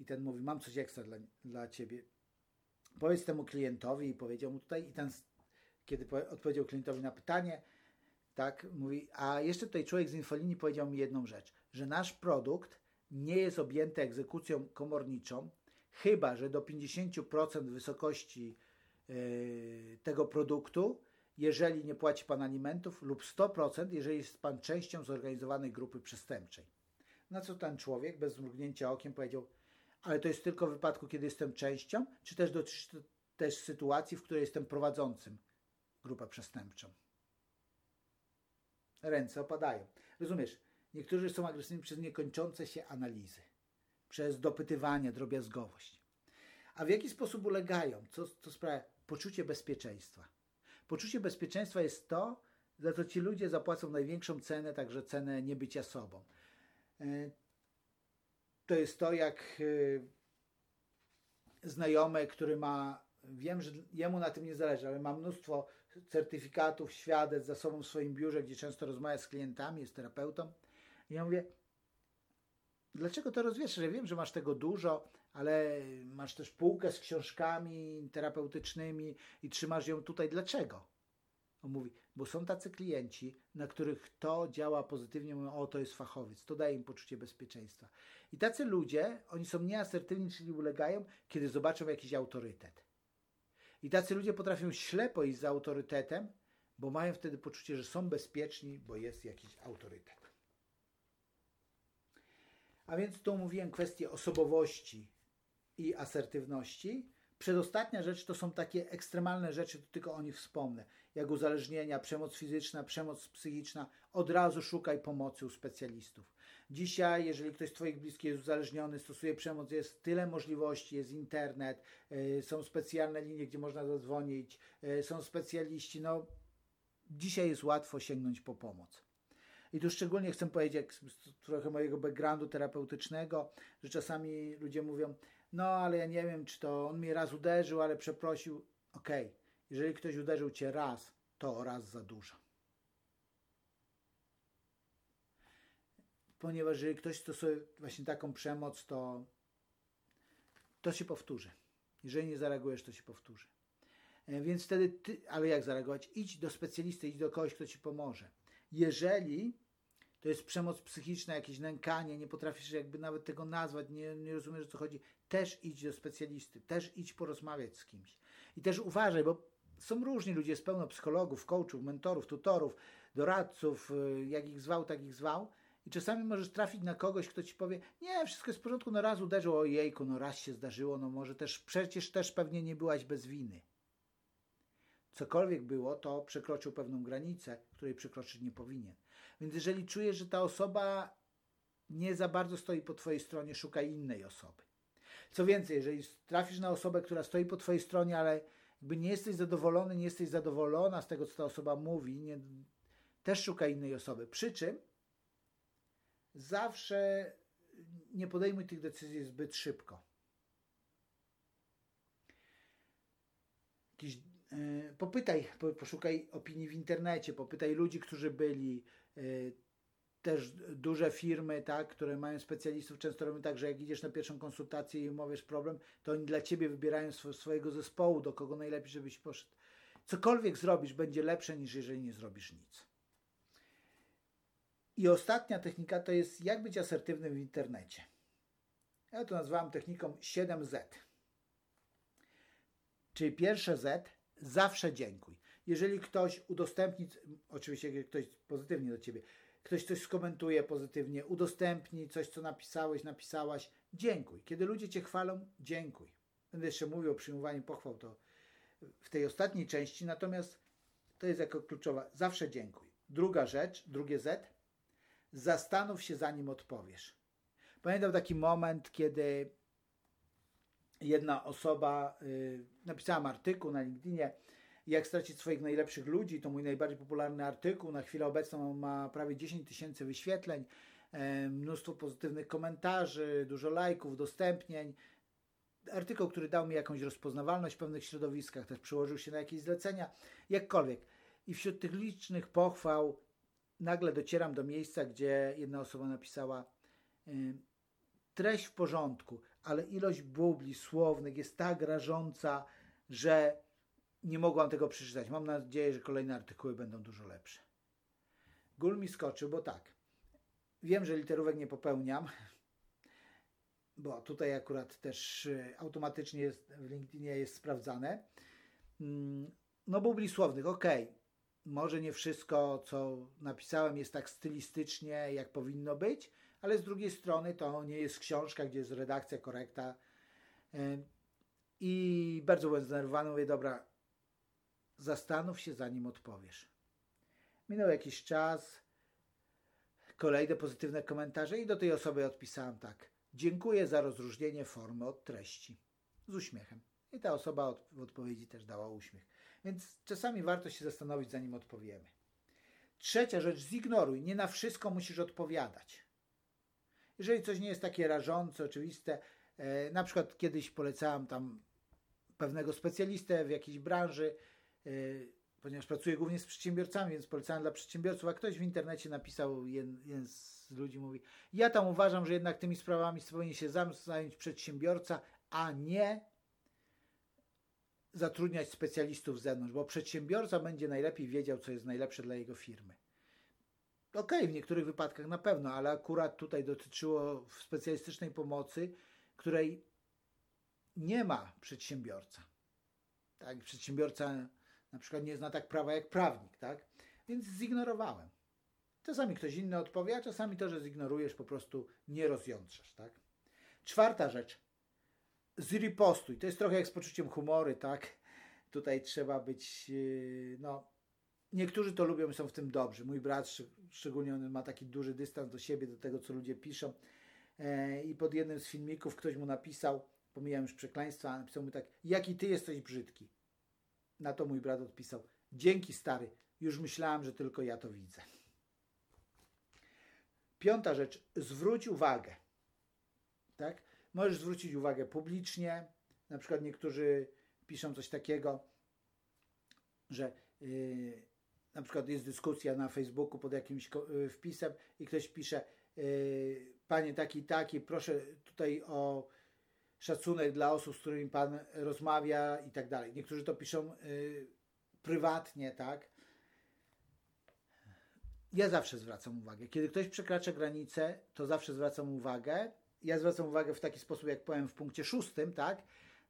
i ten mówi, mam coś ekstra dla, dla ciebie. Powiedz temu klientowi i powiedział mu tutaj i ten, kiedy odpowiedział klientowi na pytanie, tak, mówi, a jeszcze tutaj człowiek z infolinii powiedział mi jedną rzecz, że nasz produkt nie jest objęty egzekucją komorniczą, chyba że do 50% wysokości yy, tego produktu, jeżeli nie płaci Pan alimentów, lub 100%, jeżeli jest Pan częścią zorganizowanej grupy przestępczej. Na co ten człowiek bez mrugnięcia okiem powiedział, ale to jest tylko w wypadku, kiedy jestem częścią, czy też dotyczy też sytuacji, w której jestem prowadzącym grupę przestępczą ręce opadają. Rozumiesz? Niektórzy są agresywni przez niekończące się analizy, przez dopytywanie, drobiazgowość. A w jaki sposób ulegają? Co, co sprawia? Poczucie bezpieczeństwa. Poczucie bezpieczeństwa jest to, za co ci ludzie zapłacą największą cenę, także cenę niebycia sobą. E, to jest to, jak e, znajomy, który ma, wiem, że jemu na tym nie zależy, ale ma mnóstwo certyfikatów, świadectw za sobą w swoim biurze, gdzie często rozmawia z klientami, jest terapeutą. I ja mówię, dlaczego to rozwieszasz? Ja wiem, że masz tego dużo, ale masz też półkę z książkami terapeutycznymi i trzymasz ją tutaj. Dlaczego? On mówi, bo są tacy klienci, na których to działa pozytywnie, mówią, o, to jest fachowiec, to daje im poczucie bezpieczeństwa. I tacy ludzie, oni są nieasertywni, czyli ulegają, kiedy zobaczą jakiś autorytet. I tacy ludzie potrafią ślepo iść za autorytetem, bo mają wtedy poczucie, że są bezpieczni, bo jest jakiś autorytet. A więc tu mówiłem kwestię osobowości i asertywności. Przedostatnia rzecz to są takie ekstremalne rzeczy, to tylko o nich wspomnę, jak uzależnienia, przemoc fizyczna, przemoc psychiczna. Od razu szukaj pomocy u specjalistów. Dzisiaj, jeżeli ktoś z Twoich bliskich jest uzależniony, stosuje przemoc, jest tyle możliwości, jest internet, yy, są specjalne linie, gdzie można zadzwonić, yy, są specjaliści. No, dzisiaj jest łatwo sięgnąć po pomoc. I tu szczególnie chcę powiedzieć, jak trochę mojego backgroundu terapeutycznego, że czasami ludzie mówią, no ale ja nie wiem, czy to on mnie raz uderzył, ale przeprosił. Okej, okay. jeżeli ktoś uderzył cię raz, to raz za dużo. Ponieważ jeżeli ktoś stosuje właśnie taką przemoc, to to się powtórzy. Jeżeli nie zareagujesz, to się powtórzy. E, więc wtedy ty, ale jak zareagować? Idź do specjalisty, idź do kogoś, kto ci pomoże. Jeżeli to jest przemoc psychiczna, jakieś nękanie, nie potrafisz jakby nawet tego nazwać, nie, nie rozumiesz o co chodzi, też idź do specjalisty, też idź porozmawiać z kimś. I też uważaj, bo są różni ludzie, jest pełno psychologów, coachów, mentorów, tutorów, doradców, y, jak ich zwał, tak ich zwał, i czasami możesz trafić na kogoś, kto ci powie, nie, wszystko jest w porządku, no raz uderzył, ojejku, no raz się zdarzyło, no może też, przecież też pewnie nie byłaś bez winy. Cokolwiek było, to przekroczył pewną granicę, której przekroczyć nie powinien. Więc jeżeli czujesz, że ta osoba nie za bardzo stoi po twojej stronie, szukaj innej osoby. Co więcej, jeżeli trafisz na osobę, która stoi po twojej stronie, ale jakby nie jesteś zadowolony, nie jesteś zadowolona z tego, co ta osoba mówi, nie, też szukaj innej osoby. Przy czym zawsze nie podejmuj tych decyzji zbyt szybko. Jakiś, yy, popytaj, po, poszukaj opinii w internecie, popytaj ludzi, którzy byli, yy, też duże firmy, tak, które mają specjalistów, często robią tak, że jak idziesz na pierwszą konsultację i omawiasz problem, to oni dla ciebie wybierają sw swojego zespołu, do kogo najlepiej, żebyś poszedł. Cokolwiek zrobisz, będzie lepsze niż jeżeli nie zrobisz nic. I ostatnia technika to jest jak być asertywnym w internecie. Ja to nazwałem techniką 7Z. Czyli pierwsze Z, zawsze dziękuj. Jeżeli ktoś udostępni, oczywiście ktoś pozytywnie do ciebie, ktoś coś skomentuje pozytywnie, udostępni coś, co napisałeś, napisałaś, dziękuj. Kiedy ludzie cię chwalą, dziękuj. Będę jeszcze mówił o przyjmowaniu pochwał to w tej ostatniej części, natomiast To jest jako kluczowa. Zawsze dziękuj. Druga rzecz, drugie Z. Zastanów się, zanim odpowiesz. Pamiętam taki moment, kiedy jedna osoba, yy, napisałam artykuł na LinkedInie, jak stracić swoich najlepszych ludzi, to mój najbardziej popularny artykuł, na chwilę obecną ma prawie 10 tysięcy wyświetleń, yy, mnóstwo pozytywnych komentarzy, dużo lajków, udostępnień. Artykuł, który dał mi jakąś rozpoznawalność w pewnych środowiskach, też przyłożył się na jakieś zlecenia, jakkolwiek. I wśród tych licznych pochwał nagle docieram do miejsca, gdzie jedna osoba napisała yy, treść w porządku, ale ilość bubli słownych jest tak rażąca, że nie mogłam tego przeczytać. Mam nadzieję, że kolejne artykuły będą dużo lepsze. Gul mi skoczył, bo tak. Wiem, że literówek nie popełniam, bo tutaj akurat też y, automatycznie jest, w LinkedInie jest sprawdzane. Mm, no, bubli słownych, ok. Może nie wszystko, co napisałem, jest tak stylistycznie, jak powinno być, ale z drugiej strony to nie jest książka, gdzie jest redakcja, korekta. I bardzo byłem zdenerwowany, mówię, dobra, zastanów się, zanim odpowiesz. Minął jakiś czas, kolejne pozytywne komentarze i do tej osoby odpisałem tak. Dziękuję za rozróżnienie formy od treści. Z uśmiechem. I ta osoba w odpowiedzi też dała uśmiech. Więc czasami warto się zastanowić, zanim odpowiemy. Trzecia rzecz, zignoruj. Nie na wszystko musisz odpowiadać. Jeżeli coś nie jest takie rażące, oczywiste, e, na przykład kiedyś polecałem tam pewnego specjalistę w jakiejś branży, e, ponieważ pracuję głównie z przedsiębiorcami, więc polecałem dla przedsiębiorców, a ktoś w internecie napisał, jeden, z ludzi mówi, ja tam uważam, że jednak tymi sprawami powinien się zająć przedsiębiorca, a nie zatrudniać specjalistów z zewnątrz, bo przedsiębiorca będzie najlepiej wiedział, co jest najlepsze dla jego firmy. Okej, okay, w niektórych wypadkach na pewno, ale akurat tutaj dotyczyło specjalistycznej pomocy, której nie ma przedsiębiorca. Tak, przedsiębiorca na przykład nie zna tak prawa jak prawnik, tak? Więc zignorowałem. Czasami ktoś inny odpowie, a czasami to, że zignorujesz, po prostu nie rozjątrzasz, tak? Czwarta rzecz. Zripostuj. To jest trochę jak z poczuciem humoru, tak? Tutaj trzeba być, yy, no, niektórzy to lubią, są w tym dobrzy. Mój brat szczególnie on ma taki duży dystans do siebie, do tego, co ludzie piszą. E, I pod jednym z filmików ktoś mu napisał, pomijam już przekleństwa, napisał mu tak, jaki ty jesteś brzydki. Na to mój brat odpisał, dzięki stary, już myślałem, że tylko ja to widzę. Piąta rzecz, zwróć uwagę. Tak? Możesz zwrócić uwagę publicznie. Na przykład niektórzy piszą coś takiego, że yy, na przykład jest dyskusja na Facebooku pod jakimś y, wpisem i ktoś pisze y, panie taki taki, proszę tutaj o szacunek dla osób, z którymi pan rozmawia i tak dalej. Niektórzy to piszą y, prywatnie, tak? Ja zawsze zwracam uwagę. Kiedy ktoś przekracza granicę, to zawsze zwracam uwagę. Ja zwracam uwagę w taki sposób, jak powiem w punkcie szóstym, tak?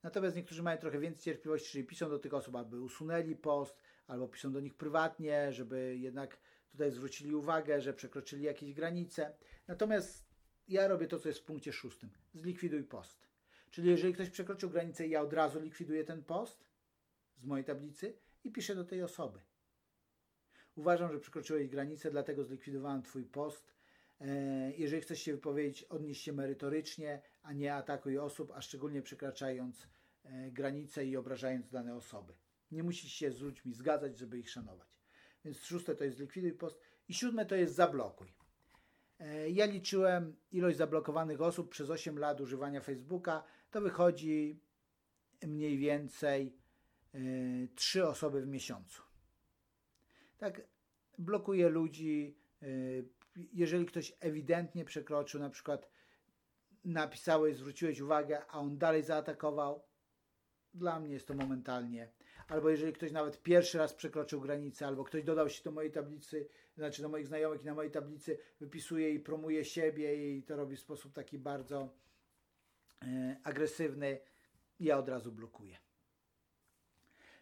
Natomiast niektórzy mają trochę więcej cierpliwości, czyli piszą do tych osób, aby usunęli post, albo piszą do nich prywatnie, żeby jednak tutaj zwrócili uwagę, że przekroczyli jakieś granice. Natomiast ja robię to, co jest w punkcie szóstym. Zlikwiduj post. Czyli jeżeli ktoś przekroczył granicę, ja od razu likwiduję ten post z mojej tablicy i piszę do tej osoby. Uważam, że przekroczyłeś granicę, dlatego zlikwidowałem Twój post. E, jeżeli chcesz się wypowiedzieć, odnieś się merytorycznie, a nie atakuj osób, a szczególnie przekraczając e, granice i obrażając dane osoby. Nie musisz się z ludźmi zgadzać, żeby ich szanować. Więc szóste to jest likwiduj post i siódme to jest zablokuj. E, ja liczyłem ilość zablokowanych osób przez 8 lat używania Facebooka. To wychodzi mniej więcej 3 osoby w miesiącu. Tak, blokuję ludzi, jeżeli ktoś ewidentnie przekroczył, na przykład napisałeś, zwróciłeś uwagę, a on dalej zaatakował, dla mnie jest to momentalnie. Albo jeżeli ktoś nawet pierwszy raz przekroczył granicę, albo ktoś dodał się do mojej tablicy, znaczy do moich znajomych i na mojej tablicy wypisuje i promuje siebie i to robi w sposób taki bardzo e, agresywny, ja od razu blokuję.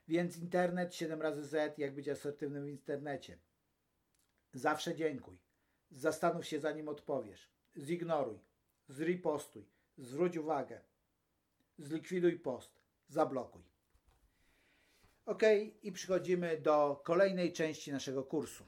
Więc internet 7 razy Z, jak być asertywnym w internecie. Zawsze dziękuj. Zastanów się zanim odpowiesz. Zignoruj. Zripostuj. Zwróć uwagę. Zlikwiduj post. Zablokuj. Ok, i przechodzimy do kolejnej części naszego kursu.